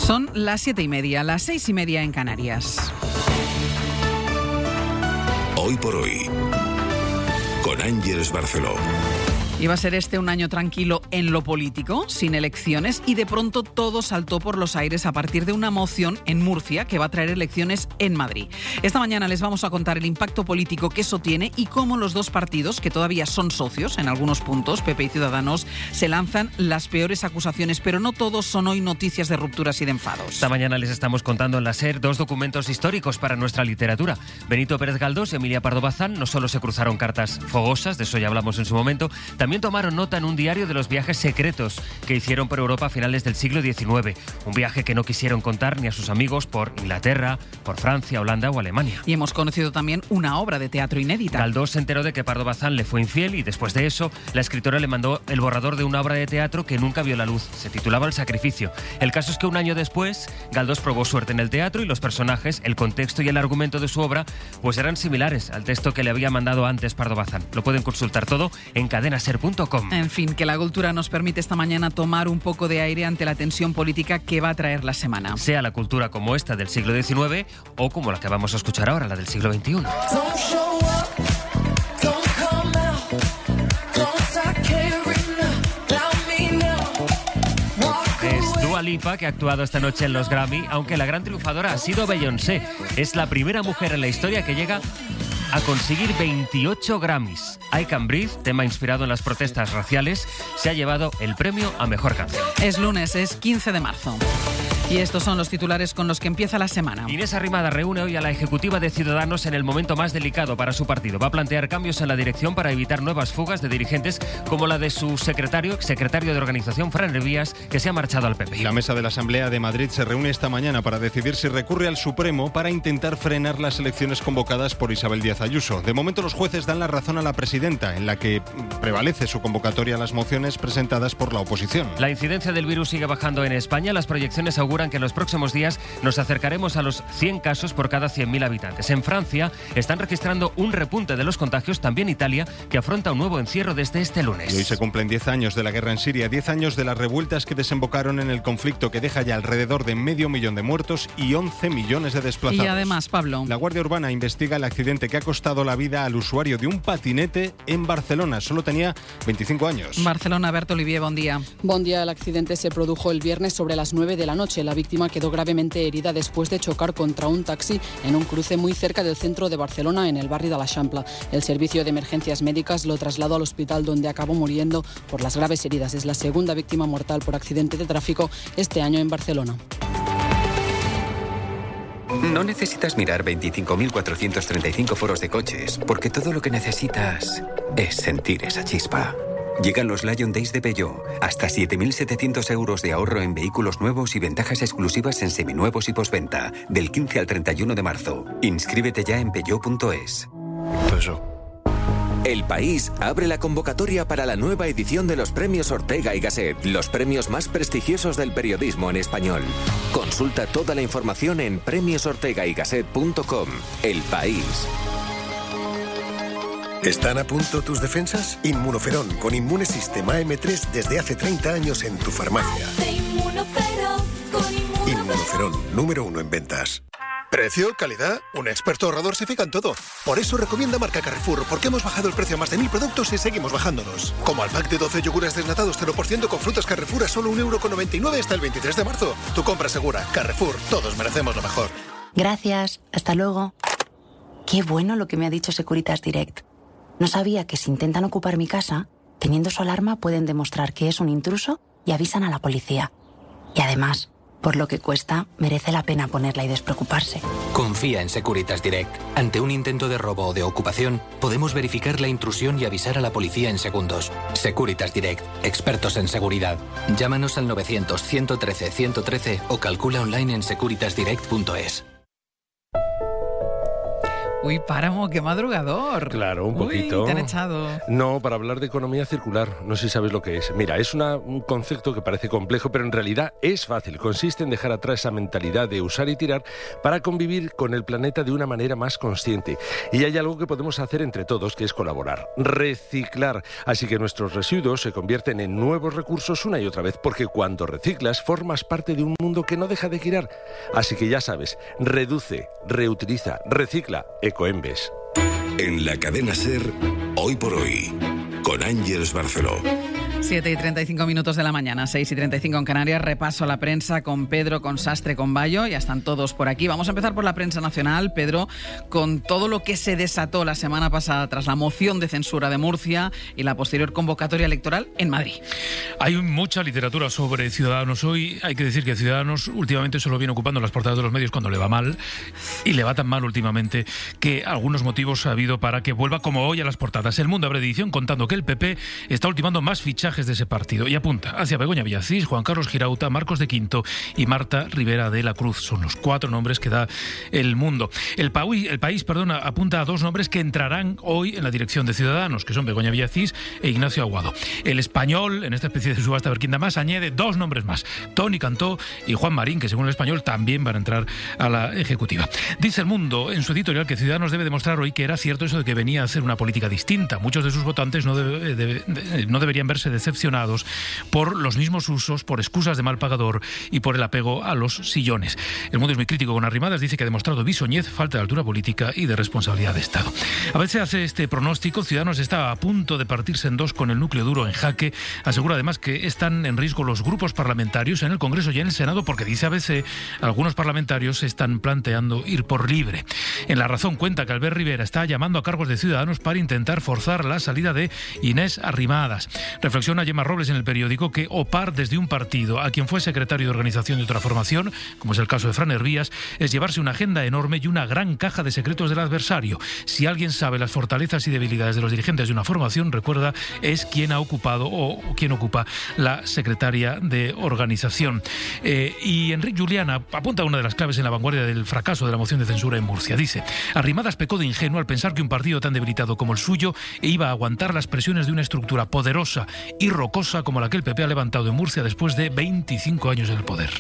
Son las siete y media, las seis y media en Canarias. Hoy por hoy, con Ángeles Barceló. Iba a ser este un año tranquilo en lo político, sin elecciones, y de pronto todo saltó por los aires a partir de una moción en Murcia que va a traer elecciones en Madrid. Esta mañana les vamos a contar el impacto político que eso tiene y cómo los dos partidos, que todavía son socios en algunos puntos, PP y Ciudadanos, se lanzan las peores acusaciones, pero no todos son hoy noticias de rupturas y de enfados. Esta mañana les estamos contando en la SER dos documentos históricos para nuestra literatura. Benito Pérez Galdós y Emilia Pardo Bazán no solo se cruzaron cartas fogosas, de eso ya hablamos en su momento, también tomaron nota en un diario de los viajes secretos que hicieron por Europa a finales del siglo XIX. Un viaje que no quisieron contar ni a sus amigos por Inglaterra, por Francia, Holanda o Alemania. Y hemos conocido también una obra de teatro inédita. Galdós se enteró de que Pardo Bazán le fue infiel y después de eso la escritora le mandó el borrador de una obra de teatro que nunca vio la luz. Se titulaba El sacrificio. El caso es que un año después Galdós probó suerte en el teatro y los personajes, el contexto y el argumento de su obra pues eran similares al texto que le había mandado antes Pardo Bazán. Lo pueden consultar todo en En fin, que la cultura nos permite esta mañana tomar un poco de aire ante la tensión política que va a traer la semana. Sea la cultura como esta del siglo XIX o como la que vamos a escuchar ahora, la del siglo XXI. Es Dua Lipa que ha actuado esta noche en los Grammy, aunque la gran triunfadora ha sido Beyoncé. Es la primera mujer en la historia que llega a conseguir 28 Grammys. I Can Breathe, tema inspirado en las protestas raciales, se ha llevado el premio a mejor canción. Es lunes, es 15 de marzo. Y estos son los titulares con los que empieza la semana. Inés Arrimada reúne hoy a la ejecutiva de Ciudadanos en el momento más delicado para su partido. Va a plantear cambios en la dirección para evitar nuevas fugas de dirigentes como la de su secretario, exsecretario de organización, Fran Revías, que se ha marchado al PP. La mesa de la Asamblea de Madrid se reúne esta mañana para decidir si recurre al Supremo para intentar frenar las elecciones convocadas por Isabel Díaz Ayuso. De momento los jueces dan la razón a la presidenta, en la que prevalece su convocatoria a las mociones presentadas por la oposición. La incidencia del virus sigue bajando en España. Las proyecciones auguran que en los próximos días nos acercaremos a los 100 casos por cada 100.000 habitantes. En Francia están registrando un repunte de los contagios, también Italia, que afronta un nuevo encierro desde este lunes. Y hoy se cumplen 10 años de la guerra en Siria, 10 años de las revueltas que desembocaron en el conflicto que deja ya alrededor de medio millón de muertos y 11 millones de desplazados. Y además, Pablo. La Guardia Urbana investiga el accidente que ha costado la vida al usuario de un patinete en Barcelona. Solo tenía 25 años. Barcelona, Berto Olivier, buen día. Buen día. El accidente se produjo el viernes sobre las 9 de la noche. La víctima quedó gravemente herida después de chocar contra un taxi en un cruce muy cerca del centro de Barcelona, en el barrio de la Champla. El servicio de emergencias médicas lo trasladó al hospital donde acabó muriendo por las graves heridas. Es la segunda víctima mortal por accidente de tráfico este año en Barcelona. No necesitas mirar 25.435 foros de coches, porque todo lo que necesitas es sentir esa chispa. Llegan los Lion Days de Peugeot. Hasta 7.700 euros de ahorro en vehículos nuevos y ventajas exclusivas en seminuevos y postventa. Del 15 al 31 de marzo. Inscríbete ya en peugeot.es. El País abre la convocatoria para la nueva edición de los premios Ortega y Gasset, los premios más prestigiosos del periodismo en español. Consulta toda la información en premiosortegaygasset.com. El País. ¿Están a punto tus defensas? Inmunoferón con Inmunesystem AM3 desde hace 30 años en tu farmacia. Inmunoferón, número uno en ventas. Precio, calidad, un experto ahorrador se fija en todo. Por eso recomienda marca Carrefour, porque hemos bajado el precio a más de mil productos y seguimos bajándolos. Como al pack de 12 yogures desnatados 0% con frutas Carrefour a solo 1,99€ hasta el 23 de marzo. Tu compra segura. Carrefour, todos merecemos lo mejor. Gracias, hasta luego. Qué bueno lo que me ha dicho Securitas Direct. No sabía que si intentan ocupar mi casa, teniendo su alarma pueden demostrar que es un intruso y avisan a la policía. Y además, por lo que cuesta, merece la pena ponerla y despreocuparse. Confía en Securitas Direct. Ante un intento de robo o de ocupación, podemos verificar la intrusión y avisar a la policía en segundos. Securitas Direct, expertos en seguridad. Llámanos al 900-113-113 o calcula online en securitasdirect.es. Uy, páramo, qué madrugador. Claro, un Uy, poquito. te han echado. No, para hablar de economía circular, no sé si sabes lo que es. Mira, es una- un concepto que parece complejo, pero en realidad es fácil. Consiste en dejar atrás esa mentalidad de usar y tirar para convivir con el planeta de una manera más consciente. Y hay algo que podemos hacer entre todos, que es colaborar, reciclar. Así que nuestros residuos se convierten en nuevos recursos una y otra vez, porque cuando reciclas formas parte de un mundo que no deja de girar. Así que ya sabes, reduce, reutiliza, recicla, En la cadena Ser, hoy por hoy, con Ángeles Barceló. 7 y 35 minutos de la mañana, 6 y 35 en Canarias. Repaso a la prensa con Pedro, con Sastre, con Bayo. Ya están todos por aquí. Vamos a empezar por la prensa nacional, Pedro, con todo lo que se desató la semana pasada tras la moción de censura de Murcia y la posterior convocatoria electoral en Madrid. Hay mucha literatura sobre Ciudadanos hoy. Hay que decir que Ciudadanos últimamente solo viene ocupando las portadas de los medios cuando le va mal. Y le va tan mal últimamente que algunos motivos ha habido para que vuelva como hoy a las portadas. El Mundo abre edición contando que el PP está ultimando más fichajes de ese partido. Y apunta hacia Begoña Villacís, Juan Carlos Girauta, Marcos de Quinto y Marta Rivera de la Cruz. Son los cuatro nombres que da el mundo. El, país, el país perdona, apunta a dos nombres que entrarán hoy en la dirección de Ciudadanos, que son Begoña Villacís e Ignacio Aguado. El español, en esta especie de subasta verquinda más, añade dos nombres más, Tony Cantó y Juan Marín, que según el español también van a entrar a la ejecutiva. Dice el mundo en su editorial que Ciudadanos debe demostrar hoy que era cierto eso de que venía a hacer una política distinta. Muchos de sus votantes no, debe- debe- de- no deberían verse decepcionados por los mismos usos, por excusas de mal pagador y por el apego a los sillones. El mundo es muy crítico con Arrimadas, dice que ha demostrado bisoñez, falta de altura política y de responsabilidad de Estado. A veces hace este pronóstico, Ciudadanos está a punto de partirse en dos con el núcleo duro en jaque. Asegura además que están en riesgo los grupos parlamentarios en el Congreso y en el Senado porque dice ABC algunos parlamentarios están planteando ir por libre. En La Razón cuenta que Albert Rivera está llamando a cargos de Ciudadanos para intentar forzar la salida de Inés Arrimadas. Reflexiona Gemma Robles en el periódico que opar desde un partido a quien fue secretario de organización de otra formación, como es el caso de Fran Hervías, es llevarse una agenda enorme y una gran caja de secretos del adversario. Si alguien sabe las fortalezas y debilidades de los dirigentes de una formación, recuerda, es quien ha ocupado o quien ocupa la secretaria de organización. Eh, y Enrique Juliana apunta una de las claves en la vanguardia del fracaso de la moción de censura en Murcia. Dice, Arrimadas pecó de ingenuo al pensar que un partido tan debilitado como el suyo iba a aguantar las presiones de una estructura poderosa y rocosa como la que el PP ha levantado en Murcia después de 25 años en el poder.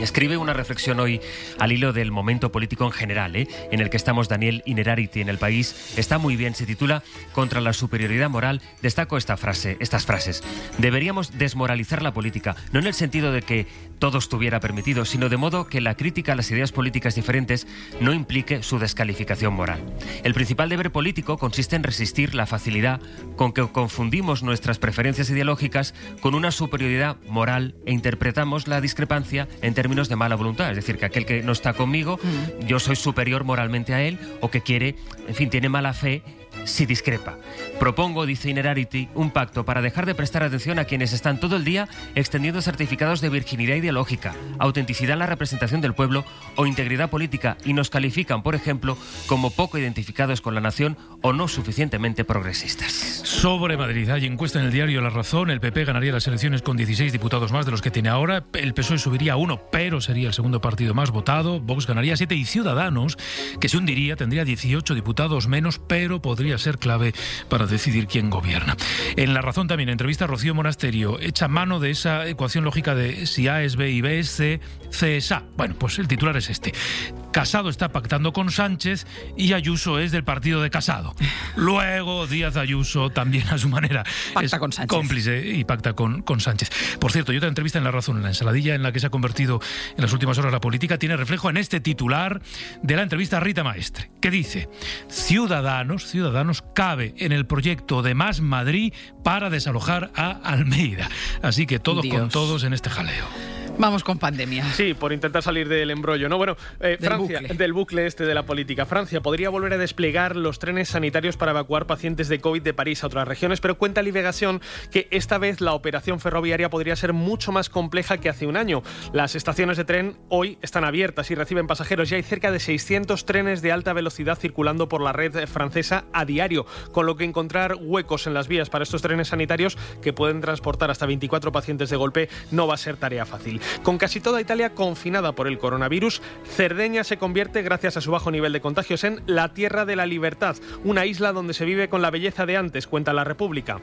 Escribe una reflexión hoy al hilo del momento político en general, ¿eh? en el que estamos Daniel Inerarity en el país. Está muy bien, se titula Contra la superioridad moral. Destaco esta frase, estas frases. Deberíamos desmoralizar la política, no en el sentido de que todo estuviera permitido, sino de modo que la crítica a las ideas políticas diferentes no implique su descalificación moral. El principal deber político consiste en resistir la facilidad con que confundimos nuestras preferencias ideológicas con una superioridad moral e interpretamos la discrepancia en términos de mala voluntad. Es decir, que aquel que no está conmigo, yo soy superior moralmente a él o que quiere, en fin, tiene mala fe si discrepa. Propongo, dice Inerarity, un pacto para dejar de prestar atención a quienes están todo el día extendiendo certificados de virginidad ideológica, autenticidad en la representación del pueblo o integridad política y nos califican, por ejemplo, como poco identificados con la nación o no suficientemente progresistas. Sobre Madrid, hay encuesta en el diario La Razón. El PP ganaría las elecciones con 16 diputados más de los que tiene ahora. El PSOE subiría a uno, pero sería el segundo partido más votado. Vox ganaría 7 y Ciudadanos, que se hundiría, tendría 18 diputados menos, pero podría ser clave para decidir quién gobierna. En La Razón también, entrevista a Rocío Monasterio, echa mano de esa ecuación lógica de si A es B y B es C, C es A. Bueno, pues el titular es este. Casado está pactando con Sánchez y Ayuso es del partido de Casado. Luego Díaz Ayuso también a su manera Pacta es con Sánchez. cómplice y pacta con, con Sánchez. Por cierto, y otra entrevista en La Razón, en la ensaladilla en la que se ha convertido en las últimas horas la política, tiene reflejo en este titular de la entrevista a Rita Maestre, que dice, Ciudadanos, Ciudadanos cabe en el proyecto de Más Madrid para desalojar a Almeida. Así que todos con todos en este jaleo. Vamos con pandemia. Sí, por intentar salir del embrollo. No, bueno, eh, Del Francia, bucle. del bucle este de la política. Francia podría volver a desplegar los trenes sanitarios para evacuar pacientes de COVID de París a otras regiones, pero cuenta Liberación que esta vez la operación ferroviaria podría ser mucho más compleja que hace un año. Las estaciones de tren hoy están abiertas y reciben pasajeros. Ya hay cerca de 600 trenes de alta velocidad circulando por la red francesa a diario, con lo que encontrar huecos en las vías para estos trenes sanitarios que pueden transportar hasta 24 pacientes de golpe no va a ser tarea fácil. Con casi toda Italia confinada por el coronavirus, Cerdeña se convierte, gracias a su bajo nivel de contagios, en la tierra de la libertad, una isla donde se vive con la belleza de antes, cuenta la República.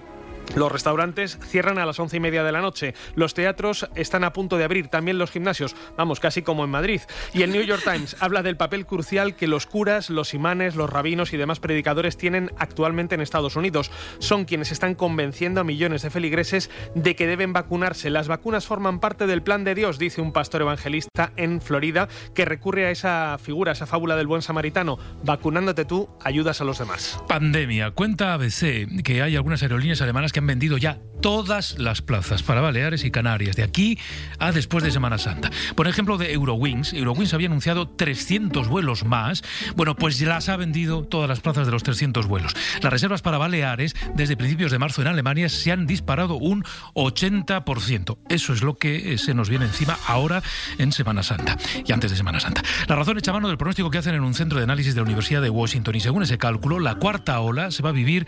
Los restaurantes cierran a las once y media de la noche. Los teatros están a punto de abrir. También los gimnasios. Vamos, casi como en Madrid. Y el New York Times habla del papel crucial que los curas, los imanes, los rabinos y demás predicadores tienen actualmente en Estados Unidos. Son quienes están convenciendo a millones de feligreses de que deben vacunarse. Las vacunas forman parte del plan de Dios, dice un pastor evangelista en Florida, que recurre a esa figura, a esa fábula del buen samaritano. Vacunándote tú, ayudas a los demás. Pandemia. Cuenta ABC que hay algunas aerolíneas alemanas que han vendido ya todas las plazas para Baleares y Canarias, de aquí a después de Semana Santa. Por ejemplo, de Eurowings. Eurowings había anunciado 300 vuelos más. Bueno, pues las ha vendido todas las plazas de los 300 vuelos. Las reservas para Baleares desde principios de marzo en Alemania se han disparado un 80%. Eso es lo que eh, se nos viene encima ahora en Semana Santa y antes de Semana Santa. La razón echa mano del pronóstico que hacen en un centro de análisis de la Universidad de Washington y según ese cálculo, la cuarta ola se va a vivir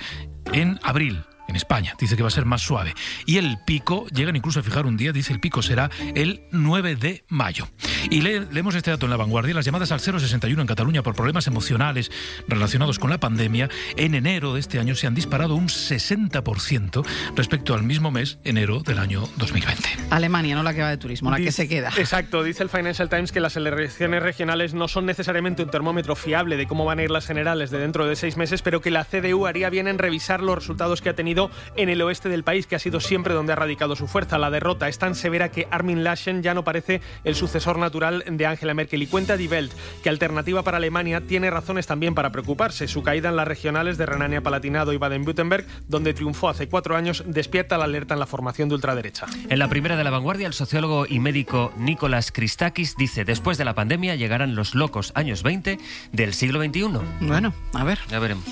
en abril. En España, dice que va a ser más suave. Y el pico, llegan incluso a fijar un día, dice el pico será el 9 de mayo. Y le- leemos este dato en la vanguardia. Las llamadas al 061 en Cataluña por problemas emocionales relacionados con la pandemia, en enero de este año se han disparado un 60% respecto al mismo mes, enero del año 2020. Alemania, no la que va de turismo, la que se queda. Exacto, dice el Financial Times que las elecciones regionales no son necesariamente un termómetro fiable de cómo van a ir las generales de dentro de seis meses, pero que la CDU haría bien en revisar los resultados que ha tenido en el oeste del país, que ha sido siempre donde ha radicado su fuerza. La derrota es tan severa que Armin Laschet ya no parece el sucesor natural de Angela Merkel. Y cuenta Die Welt que Alternativa para Alemania tiene razones también para preocuparse. Su caída en las regionales de Renania-Palatinado y Baden-Württemberg, donde triunfó hace cuatro años, despierta la alerta en la formación de ultraderecha. En la primera de la vanguardia, el sociólogo y médico Nicolás Christakis dice, después de la pandemia llegarán los locos años 20 del siglo XXI. Bueno, a ver. Ya veremos.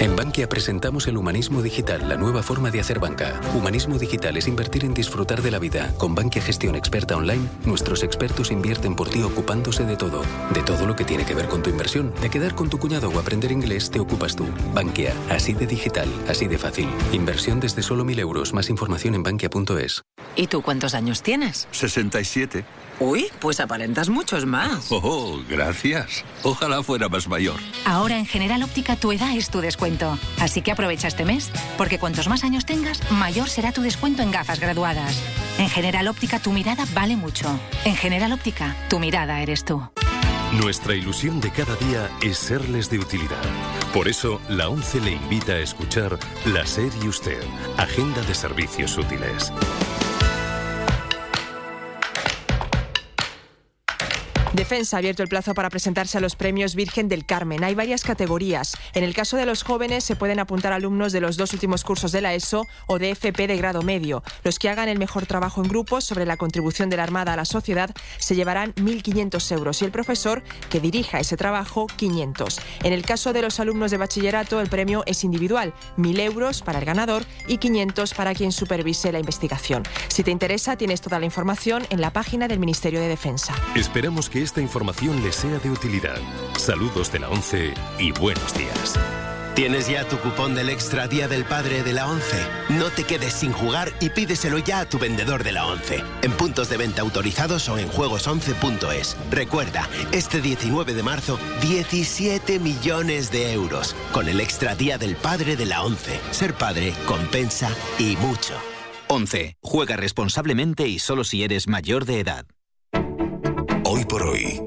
En Bankia presentamos el humanismo digital, la nueva forma de hacer banca. Humanismo digital es invertir en disfrutar de la vida. Con Bankia Gestión Experta Online, nuestros expertos invierten por ti ocupándose de todo. De todo lo que tiene que ver con tu inversión. De quedar con tu cuñado o aprender inglés, te ocupas tú. Bankia, así de digital, así de fácil. Inversión desde solo mil euros. Más información en bankia.es. ¿Y tú cuántos años tienes? 67. Uy, pues aparentas muchos más. Oh, gracias. Ojalá fuera más mayor. Ahora en General Óptica tu edad es tu descuento. Así que aprovecha este mes, porque cuantos más años tengas, mayor será tu descuento en gafas graduadas. En General Óptica tu mirada vale mucho. En General Óptica, tu mirada eres tú. Nuestra ilusión de cada día es serles de utilidad. Por eso, la ONCE le invita a escuchar La SER y Usted, Agenda de Servicios Útiles. Defensa ha abierto el plazo para presentarse a los premios Virgen del Carmen. Hay varias categorías. En el caso de los jóvenes se pueden apuntar alumnos de los dos últimos cursos de la ESO o de FP de grado medio. Los que hagan el mejor trabajo en grupo sobre la contribución de la Armada a la sociedad se llevarán 1.500 euros y el profesor que dirija ese trabajo 500. En el caso de los alumnos de bachillerato el premio es individual, 1.000 euros para el ganador y 500 para quien supervise la investigación. Si te interesa tienes toda la información en la página del Ministerio de Defensa. Esperamos que esta información le sea de utilidad. Saludos de la 11 y buenos días. ¿Tienes ya tu cupón del Extra Día del Padre de la 11? No te quedes sin jugar y pídeselo ya a tu vendedor de la 11. En puntos de venta autorizados o en juegos11.es. Recuerda, este 19 de marzo, 17 millones de euros. Con el Extra Día del Padre de la 11. Ser padre compensa y mucho. 11. Juega responsablemente y solo si eres mayor de edad. Hoy por hoy.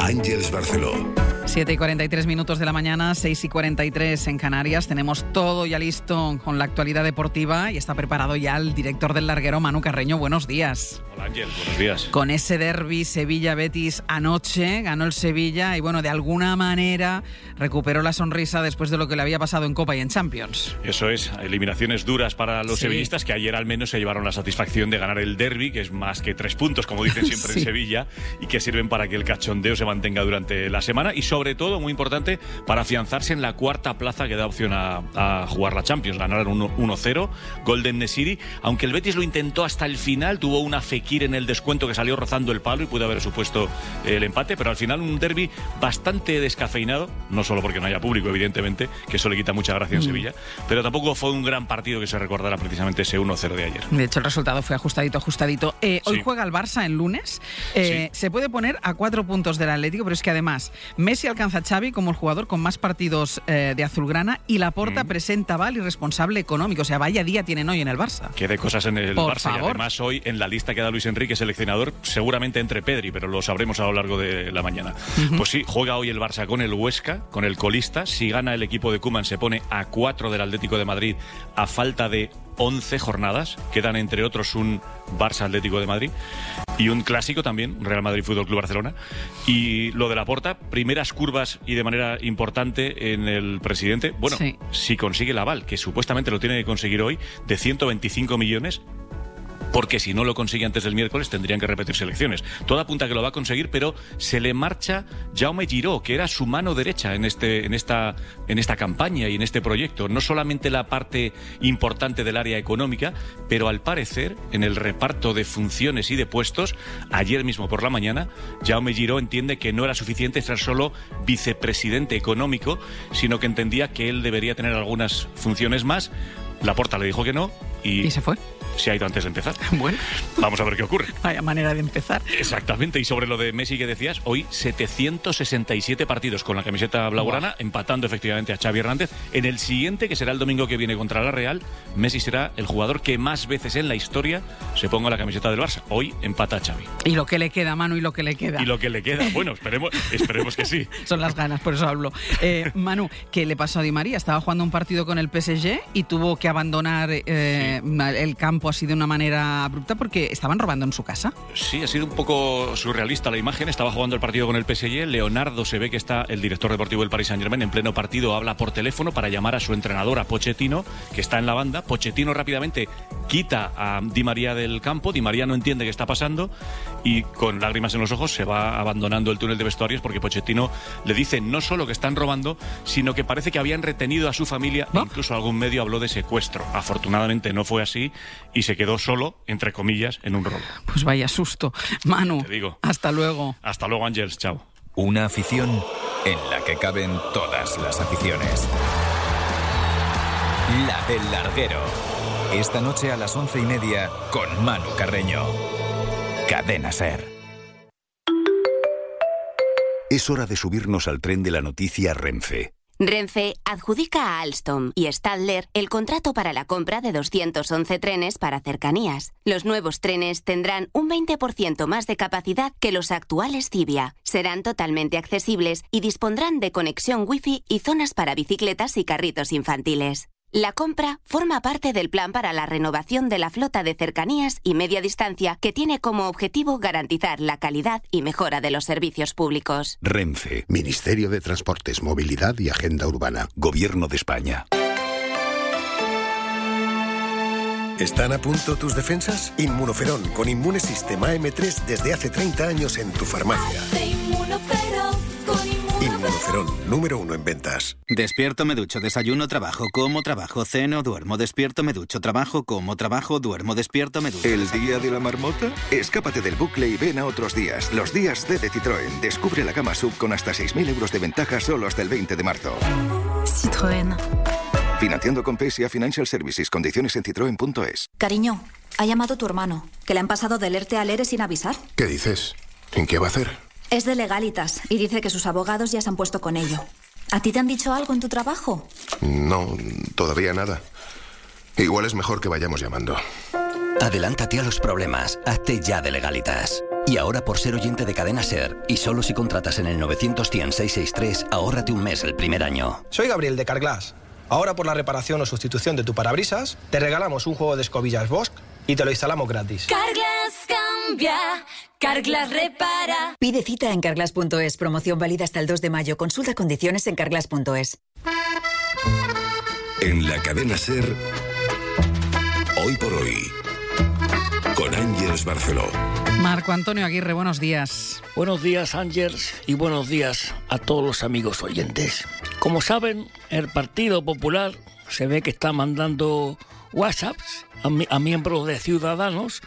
Ángeles Barceló. 7 y 43 minutos de la mañana, 6 y 43 en Canarias. Tenemos todo ya listo con la actualidad deportiva y está preparado ya el director del larguero, Manu Carreño. Buenos días. Hola Ángel, buenos días. Con ese derby Sevilla-Betis anoche, ganó el Sevilla y bueno, de alguna manera recuperó la sonrisa después de lo que le había pasado en Copa y en Champions. Eso es, eliminaciones duras para los Sí. sevillistas que ayer al menos se llevaron la satisfacción de ganar el derby, que es más que tres puntos, como dicen siempre Sí. en Sevilla, y que sirven para que el cachondeo se mantenga durante la semana y sobre todo, muy importante, para afianzarse en la cuarta plaza que da opción a, a jugar la Champions. Ganaron 1 1-0, Golden Nesiri, aunque el Betis lo intentó hasta el final, tuvo una Fekir en el descuento que salió rozando el palo y pudo haber supuesto el empate, pero al final un derby bastante descafeinado, no solo porque no haya público, evidentemente, que eso le quita mucha gracia en Mm. Sevilla, pero tampoco fue un gran partido que se recordara precisamente ese 1-0 de ayer. De hecho, el resultado fue ajustadito, ajustadito. Eh, hoy Sí. juega el Barça en lunes. Eh, Se puede poner a cuatro puntos del Atlético, pero es que además Messi alcanza a Xavi como el jugador con más partidos eh, de azulgrana y Laporta Mm. presenta a Val y responsable económico. O sea, vaya día tienen hoy en el Barça. Que de cosas en el Por Barça y además hoy en la lista queda Luis Enrique seleccionador, seguramente entre Pedri, pero lo sabremos a lo largo de la mañana. Pues sí, juega hoy el Barça con el Huesca, con el colista. Si gana el equipo de Kuman se pone a 4 del Atlético de Madrid a falta de 11 jornadas. Quedan entre otros un Barça Atlético de Madrid y un clásico también, Real Madrid Fútbol Club Barcelona. Y lo de la Porta, primeras curvas y de manera importante en el presidente. Bueno, Sí. si consigue el aval, que supuestamente lo tiene que conseguir hoy, de 125 millones, porque si no lo consigue antes del miércoles tendrían que repetirse elecciones. Todo apunta que lo va a conseguir, pero se le marcha Jaume Giró, que era su mano derecha en, este, en, esta, en esta campaña y en este proyecto. No solamente la parte importante del área económica, pero al parecer en el reparto de funciones y de puestos, ayer mismo por la mañana, Jaume Giró entiende que no era suficiente ser solo vicepresidente económico, sino que entendía que él debería tener algunas funciones más. La Porta le dijo que no y, Y se fue. Se ha ido antes de empezar. Bueno, Vamos a ver qué ocurre. vaya manera de empezar. Exactamente, y sobre lo de Messi que decías, hoy 767 partidos con la camiseta blaugrana, empatando efectivamente a Xavi Hernández. En el siguiente, que será el domingo que viene contra la Real, Messi será el jugador que más veces en la historia se ponga la camiseta del Barça. Hoy empata a Xavi. Y lo que le queda, Manu, y lo que le queda. Y lo que le queda, bueno, esperemos, esperemos que sí. Son las ganas, por eso hablo. Eh, Manu, ¿qué le pasó a Di María? Estaba jugando un partido con el PSG y tuvo que abandonar eh, el campo así de una manera abrupta porque estaban robando en su casa. Sí, ha sido un poco surrealista la imagen. Estaba jugando el partido con el PSG. Leonardo se ve que está, el director deportivo del Paris Saint Germain, en pleno partido, habla por teléfono para llamar a su entrenador, a Pochettino, que está en la banda. Pochettino rápidamente quita a Di María del campo. Di María no entiende qué está pasando y con lágrimas en los ojos se va abandonando el túnel de vestuarios porque Pochettino le dice no solo que están robando, sino que parece que habían retenido a su familia e incluso algún medio habló de secuestro. Afortunadamente no fue así y se quedó solo, entre comillas, en un rolo. Pues vaya susto. Manu, Te digo. hasta luego. Hasta luego, Ángels. Chao. Una afición en la que caben todas las aficiones. La del larguero. Esta noche a las once y media con Manu Carreño. Cadena Ser. Es hora de subirnos al tren de la noticia Renfe. Renfe adjudica a Alstom y Stadler el contrato para la compra de 211 trenes para cercanías. Los nuevos trenes tendrán un 20% más de capacidad que los actuales Civia. Serán totalmente accesibles y dispondrán de conexión Wi-Fi y zonas para bicicletas y carritos infantiles. La compra forma parte del plan para la renovación de la flota de cercanías y media distancia que tiene como objetivo garantizar la calidad y mejora de los servicios públicos. Renfe, Ministerio de Transportes, Movilidad y Agenda Urbana, Gobierno de España. ¿Están a punto tus defensas? Inmunoferón con Inmunesistema M3 desde hace 30 años en tu farmacia. Inmunoferón, número uno en ventas. Despierto, me ducho, desayuno, trabajo, como, trabajo, ceno, duermo, despierto, me ducho, trabajo, como, trabajo, duermo, despierto, me ducho. ¿El día de la marmota? Escápate del bucle y ven a otros días. Los días de, de Citroën. Descubre la gama sub con hasta 6.000 euros de ventaja solo hasta el 20 de marzo. Citroën. Financiando con PSA Financial Services. Condiciones en citroen.es. Cariño, ha llamado tu hermano, que le han pasado del ERTE al ERE sin avisar. ¿Qué dices? ¿En qué va a hacer? Es de legalitas y dice que sus abogados ya se han puesto con ello. ¿A ti te han dicho algo en tu trabajo? No, todavía nada. Igual es mejor que vayamos llamando. Adelántate a los problemas. Hazte ya de legalitas. Y ahora por ser oyente de Cadena Ser, y solo si contratas en el 900-100-663, ahórrate un mes el primer año. Soy Gabriel de Carglass. Ahora por la reparación o sustitución de tu parabrisas, te regalamos un juego de escobillas Bosch y te lo instalamos gratis. Carglass cambia, Carglass repara. Pide cita en carglass.es, promoción válida hasta el 2 de mayo. Consulta condiciones en carglass.es. En la cadena Ser, hoy por hoy, con Ángeles Barceló. Marco Antonio Aguirre, buenos días. Buenos días, Ángeles, y buenos días a todos los amigos oyentes. Como saben, el Partido Popular se ve que está mandando WhatsApps a, mi- a miembros de Ciudadanos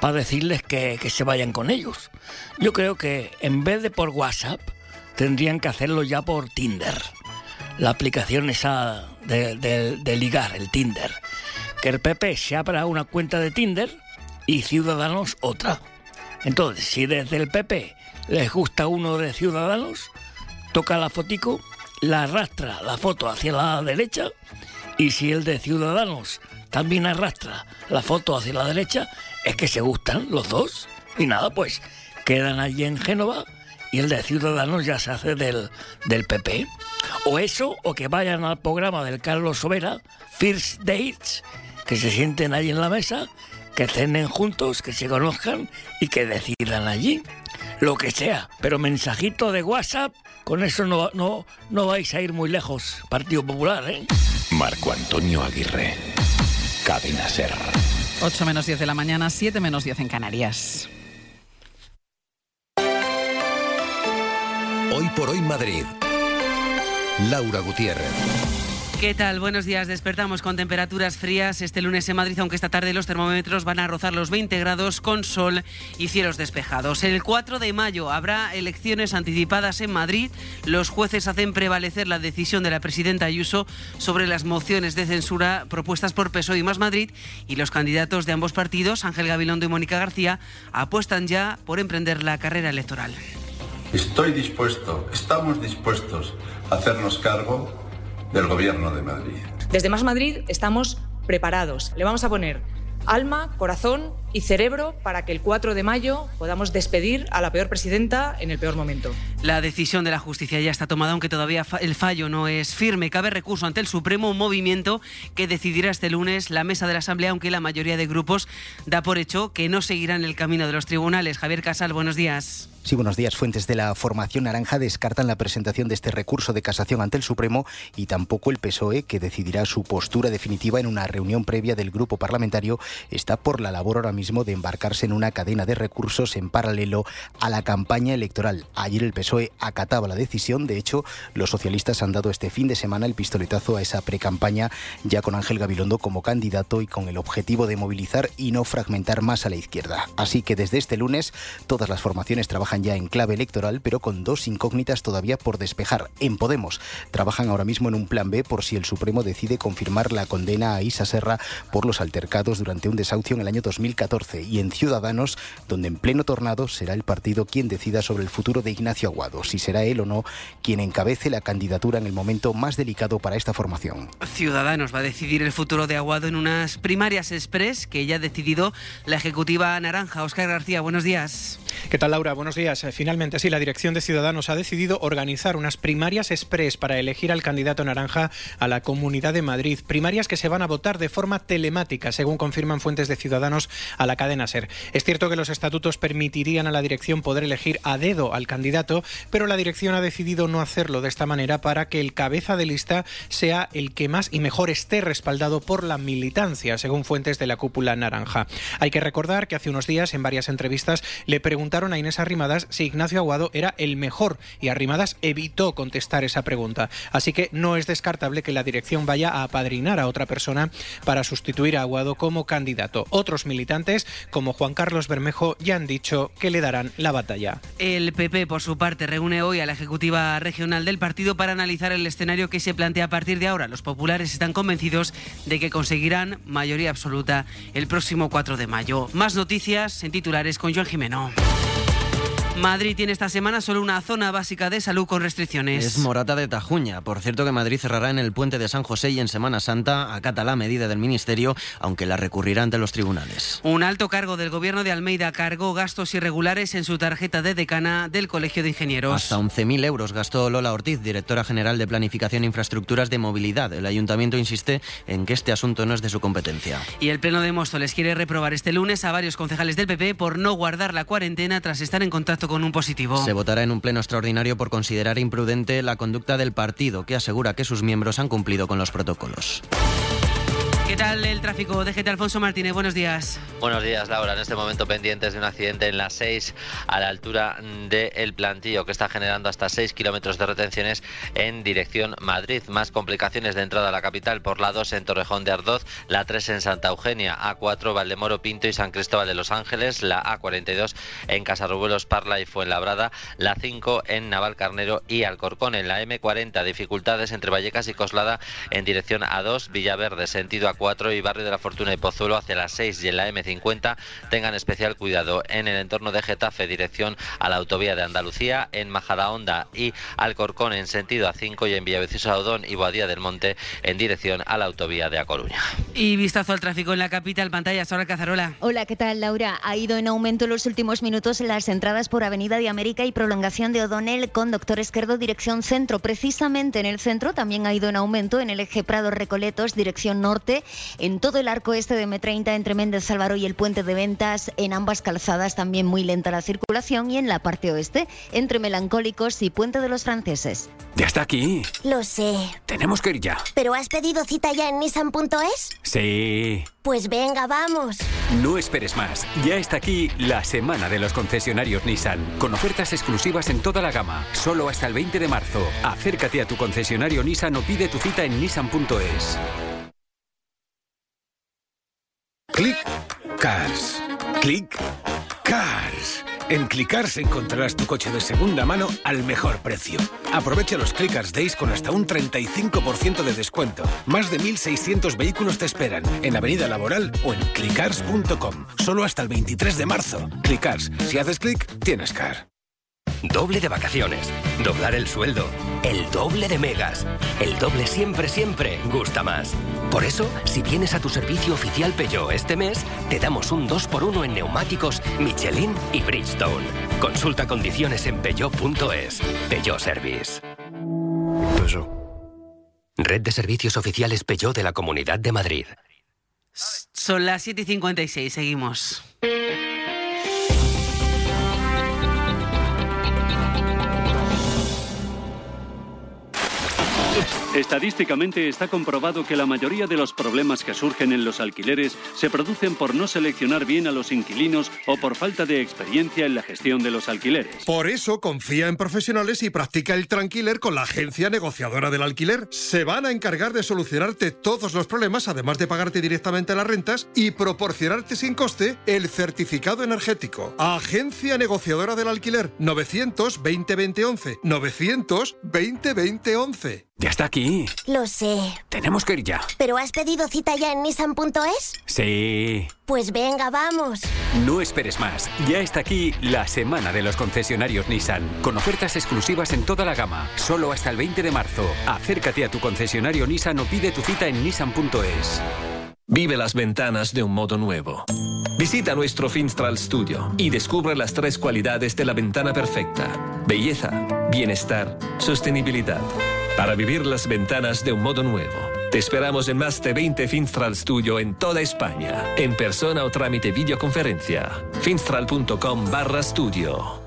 para decirles que, que se vayan con ellos. Yo creo que en vez de por WhatsApp, tendrían que hacerlo ya por Tinder. La aplicación esa de- de ligar, el Tinder. Que el PP se abra una cuenta de Tinder y Ciudadanos otra. Entonces, si desde el PP les gusta uno de Ciudadanos, toca la fotico, la arrastra la foto hacia la derecha y si el de Ciudadanos también arrastra la foto hacia la derecha, es que se gustan los dos. Y nada, pues quedan allí en Génova y el de Ciudadanos ya se hace del, del PP. O eso, o que vayan al programa del Carlos Sobera, First Dates, que se sienten allí en la mesa, que cenen juntos, que se conozcan y que decidan allí. Lo que sea, pero mensajito de WhatsApp, con eso no, no, no vais a ir muy lejos, Partido Popular, ¿eh? Marco Antonio Aguirre. Cadena Ser. 8 menos 10 de la mañana, 7 menos 10 en Canarias. Hoy por hoy Madrid. Laura Gutiérrez. ¿Qué tal? Buenos días. Despertamos con temperaturas frías este lunes en Madrid, aunque esta tarde los termómetros van a rozar los 20 grados con sol y cielos despejados. El 4 de mayo habrá elecciones anticipadas en Madrid. Los jueces hacen prevalecer la decisión de la presidenta Ayuso sobre las mociones de censura propuestas por PSOE y Más Madrid y los candidatos de ambos partidos, Ángel Gabilondo y Mónica García, apuestan ya por emprender la carrera electoral. Estoy dispuesto, estamos dispuestos a hacernos cargo del Gobierno de Madrid. Desde Más Madrid estamos preparados. Le vamos a poner alma, corazón y cerebro para que el 4 de mayo podamos despedir a la peor presidenta en el peor momento. La decisión de la justicia ya está tomada, aunque todavía el fallo no es firme. Cabe recurso ante el Supremo, un movimiento que decidirá este lunes la mesa de la Asamblea, aunque la mayoría de grupos da por hecho que no seguirán el camino de los tribunales. Javier Casal, buenos días. Sí, buenos días. Fuentes de la formación naranja descartan la presentación de este recurso de casación ante el Supremo y tampoco el PSOE, que decidirá su postura definitiva en una reunión previa del grupo parlamentario, está por la labor ahora mismo de embarcarse en una cadena de recursos en paralelo a la campaña electoral. Ayer el PSOE acataba la decisión. De hecho, los socialistas han dado este fin de semana el pistoletazo a esa precampaña, ya con Ángel Gabilondo como candidato y con el objetivo de movilizar y no fragmentar más a la izquierda. Así que desde este lunes todas las formaciones trabajan ya en clave electoral, pero con dos incógnitas todavía por despejar. En Podemos trabajan ahora mismo en un plan B por si el Supremo decide confirmar la condena a Isa Serra por los altercados durante un desahucio en el año 2014. Y en Ciudadanos, donde en pleno tornado será el partido quien decida sobre el futuro de Ignacio Aguado, si será él o no quien encabece la candidatura en el momento más delicado para esta formación. Ciudadanos va a decidir el futuro de Aguado en unas primarias express que ya ha decidido la Ejecutiva Naranja. Óscar García, buenos días. ¿Qué tal, Laura? Buenos días. Eh, finalmente, sí, la dirección de Ciudadanos ha decidido organizar unas primarias express para elegir al candidato naranja a la Comunidad de Madrid. Primarias que se van a votar de forma telemática, según confirman fuentes de Ciudadanos a la cadena SER. Es cierto que los estatutos permitirían a la dirección poder elegir a dedo al candidato, pero la dirección ha decidido no hacerlo de esta manera para que el cabeza de lista sea el que más y mejor esté respaldado por la militancia, según fuentes de la cúpula naranja. Hay que recordar que hace unos días, en varias entrevistas, le preguntaron a Inés Arrimadas si Ignacio Aguado era el mejor y Arrimadas evitó contestar esa pregunta. Así que no es descartable que la dirección vaya a apadrinar a otra persona para sustituir a Aguado como candidato. Otros militantes, como Juan Carlos Bermejo, ya han dicho que le darán la batalla. El PP, por su parte, reúne hoy a la Ejecutiva Regional del partido para analizar el escenario que se plantea a partir de ahora. Los populares están convencidos de que conseguirán mayoría absoluta el próximo 4 de mayo. Más noticias en titulares con Joan Jimeno. Madrid tiene esta semana solo una zona básica de salud con restricciones. Es Morata de Tajuña. Por cierto que Madrid cerrará en el puente de San José y en Semana Santa acata la medida del Ministerio, aunque la recurrirá ante los tribunales. Un alto cargo del gobierno de Almeida cargó gastos irregulares en su tarjeta de decana del Colegio de Ingenieros. Hasta 11.000 euros gastó Lola Ortiz, directora general de Planificación e Infraestructuras de Movilidad. El ayuntamiento insiste en que este asunto no es de su competencia. Y el Pleno de Móstoles quiere reprobar este lunes a varios concejales del PP por no guardar la cuarentena tras estar en contacto con un positivo. Se votará en un pleno extraordinario por considerar imprudente la conducta del partido, que asegura que sus miembros han cumplido con los protocolos. ¿Qué tal el tráfico? Déjete Alfonso Martínez, buenos días. Buenos días, Laura. En este momento pendientes de un accidente en la 6 a la altura del el plantillo que está generando hasta 6 kilómetros de retenciones en dirección Madrid. Más complicaciones de entrada a la capital por la 2 en Torrejón de Ardoz, la 3 en Santa Eugenia, A4 Valdemoro Pinto y San Cristóbal de los Ángeles, la A42 en Casarrubuelos, Parla y Fuenlabrada, la 5 en Navalcarnero y Alcorcón. En la M40 dificultades entre Vallecas y Coslada en dirección A2 Villaverde, sentido a 4 y Barrio de la Fortuna y Pozuelo hacia las 6 y en la M50 tengan especial cuidado en el entorno de Getafe dirección a la autovía de Andalucía, en Majadahonda y Alcorcón en sentido A5 y en Villaviciosa Odón y Boadía del Monte en dirección a la autovía de A Coruña. Y vistazo al tráfico en la capital, pantalla, Sora Cazarola. Hola, ¿qué tal Laura? Ha ido en aumento en los últimos minutos las entradas por Avenida de América y prolongación de O'Donnell con Doctor Esquerdo dirección centro. Precisamente en el centro también ha ido en aumento en el eje Prado Recoletos dirección norte en todo el arco este de M30 entre Méndez Álvaro y el puente de ventas, en ambas calzadas también muy lenta la circulación y en la parte oeste entre Melancólicos y Puente de los Franceses. Ya está aquí. Lo sé. Tenemos que ir ya. ¿Pero has pedido cita ya en nissan.es? Sí. Pues venga, vamos. No esperes más. Ya está aquí la semana de los concesionarios Nissan, con ofertas exclusivas en toda la gama, solo hasta el 20 de marzo. Acércate a tu concesionario Nissan o pide tu cita en nissan.es. Click Cars. Click Cars. En Clickars encontrarás tu coche de segunda mano al mejor precio. Aprovecha los Clickars Days con hasta un 35% de descuento. Más de 1.600 vehículos te esperan en Avenida Laboral o en clickars.com. Solo hasta el 23 de marzo. Clickars. Si haces clic, tienes car. Doble de vacaciones, doblar el sueldo, el doble de megas. El doble siempre, siempre gusta más. Por eso, si vienes a tu servicio oficial Peugeot este mes, te damos un 2x1 en neumáticos Michelin y Bridgestone. Consulta condiciones en peugeot.es. Peugeot Service. Red de servicios oficiales Peugeot de la Comunidad de Madrid. Son las 7 y 56, seguimos. Estadísticamente está comprobado que la mayoría de los problemas que surgen en los alquileres se producen por no seleccionar bien a los inquilinos o por falta de experiencia en la gestión de los alquileres. Por eso confía en profesionales y practica el tranquiler con la agencia negociadora del alquiler. Se van a encargar de solucionarte todos los problemas, además de pagarte directamente las rentas y proporcionarte sin coste el certificado energético. Agencia negociadora del alquiler 920 2011 920 2011. Ya está aquí. Lo sé. Tenemos que ir ya. ¿Pero has pedido cita ya en nissan.es? Sí. Pues venga, vamos. No esperes más. Ya está aquí la semana de los concesionarios Nissan, con ofertas exclusivas en toda la gama, solo hasta el 20 de marzo. Acércate a tu concesionario Nissan o pide tu cita en nissan.es. Vive las ventanas de un modo nuevo. Visita nuestro Finstral Studio y descubre las tres cualidades de la ventana perfecta. Belleza, bienestar, sostenibilidad. Para vivir las ventanas de un modo nuevo. Te esperamos en más de 20 Finstral Studio en toda España, en persona o trámite videoconferencia. finstral.com barra studio.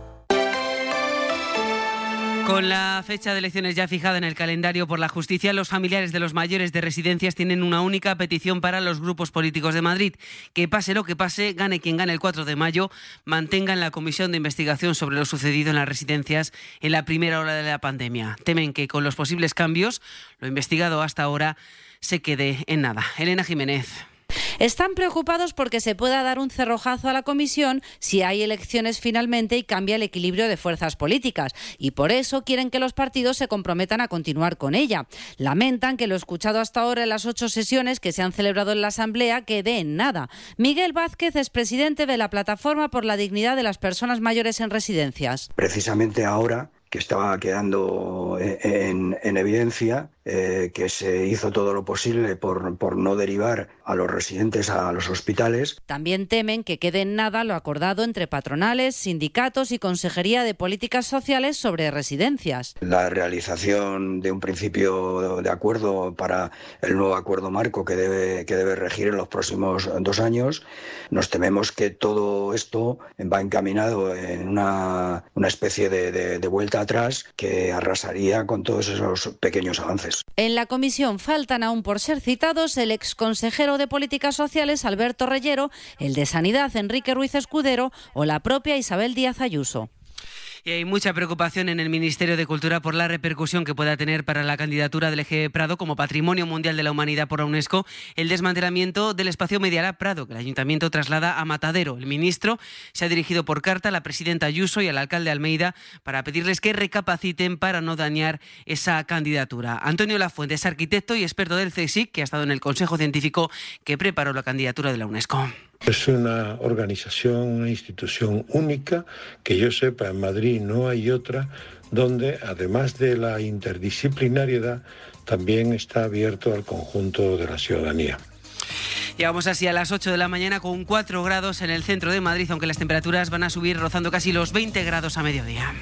Con la fecha de elecciones ya fijada en el calendario por la justicia, los familiares de los mayores de residencias tienen una única petición para los grupos políticos de Madrid. Que pase lo que pase, gane quien gane el 4 de mayo, mantengan la comisión de investigación sobre lo sucedido en las residencias en la primera hora de la pandemia. Temen que con los posibles cambios, lo investigado hasta ahora se quede en nada. Elena Jiménez. Están preocupados porque se pueda dar un cerrojazo a la comisión si hay elecciones finalmente y cambia el equilibrio de fuerzas políticas. Y por eso quieren que los partidos se comprometan a continuar con ella. Lamentan que lo escuchado hasta ahora en las ocho sesiones que se han celebrado en la Asamblea quede en nada. Miguel Vázquez es presidente de la Plataforma por la Dignidad de las Personas Mayores en Residencias. Precisamente ahora que estaba quedando en, en evidencia eh, que se hizo todo lo posible por, por no derivar a los residentes a los hospitales. También temen que quede en nada lo acordado entre patronales, sindicatos y Consejería de Políticas Sociales sobre residencias. La realización de un principio de acuerdo para el nuevo acuerdo marco que debe, que debe regir en los próximos dos años. Nos tememos que todo esto va encaminado en una, una especie de, de, de vuelta atrás que arrasaría con todos esos pequeños avances. En la comisión faltan aún por ser citados el exconsejero de Políticas Sociales Alberto Reyero, el de Sanidad Enrique Ruiz Escudero o la propia Isabel Díaz Ayuso. Y hay mucha preocupación en el Ministerio de Cultura por la repercusión que pueda tener para la candidatura del Eje Prado como Patrimonio Mundial de la Humanidad por la UNESCO el desmantelamiento del espacio Medialab Prado, que el Ayuntamiento traslada a Matadero. El ministro se ha dirigido por carta a la presidenta Ayuso y al alcalde Almeida para pedirles que recapaciten para no dañar esa candidatura. Antonio Lafuente es arquitecto y experto del CSIC, que ha estado en el Consejo Científico que preparó la candidatura de la UNESCO. Es una organización, una institución única que yo sepa en Madrid no hay otra donde además de la interdisciplinariedad también está abierto al conjunto de la ciudadanía. Llegamos así a las 8 de la mañana con 4 grados en el centro de Madrid, aunque las temperaturas van a subir rozando casi los 20 grados a mediodía.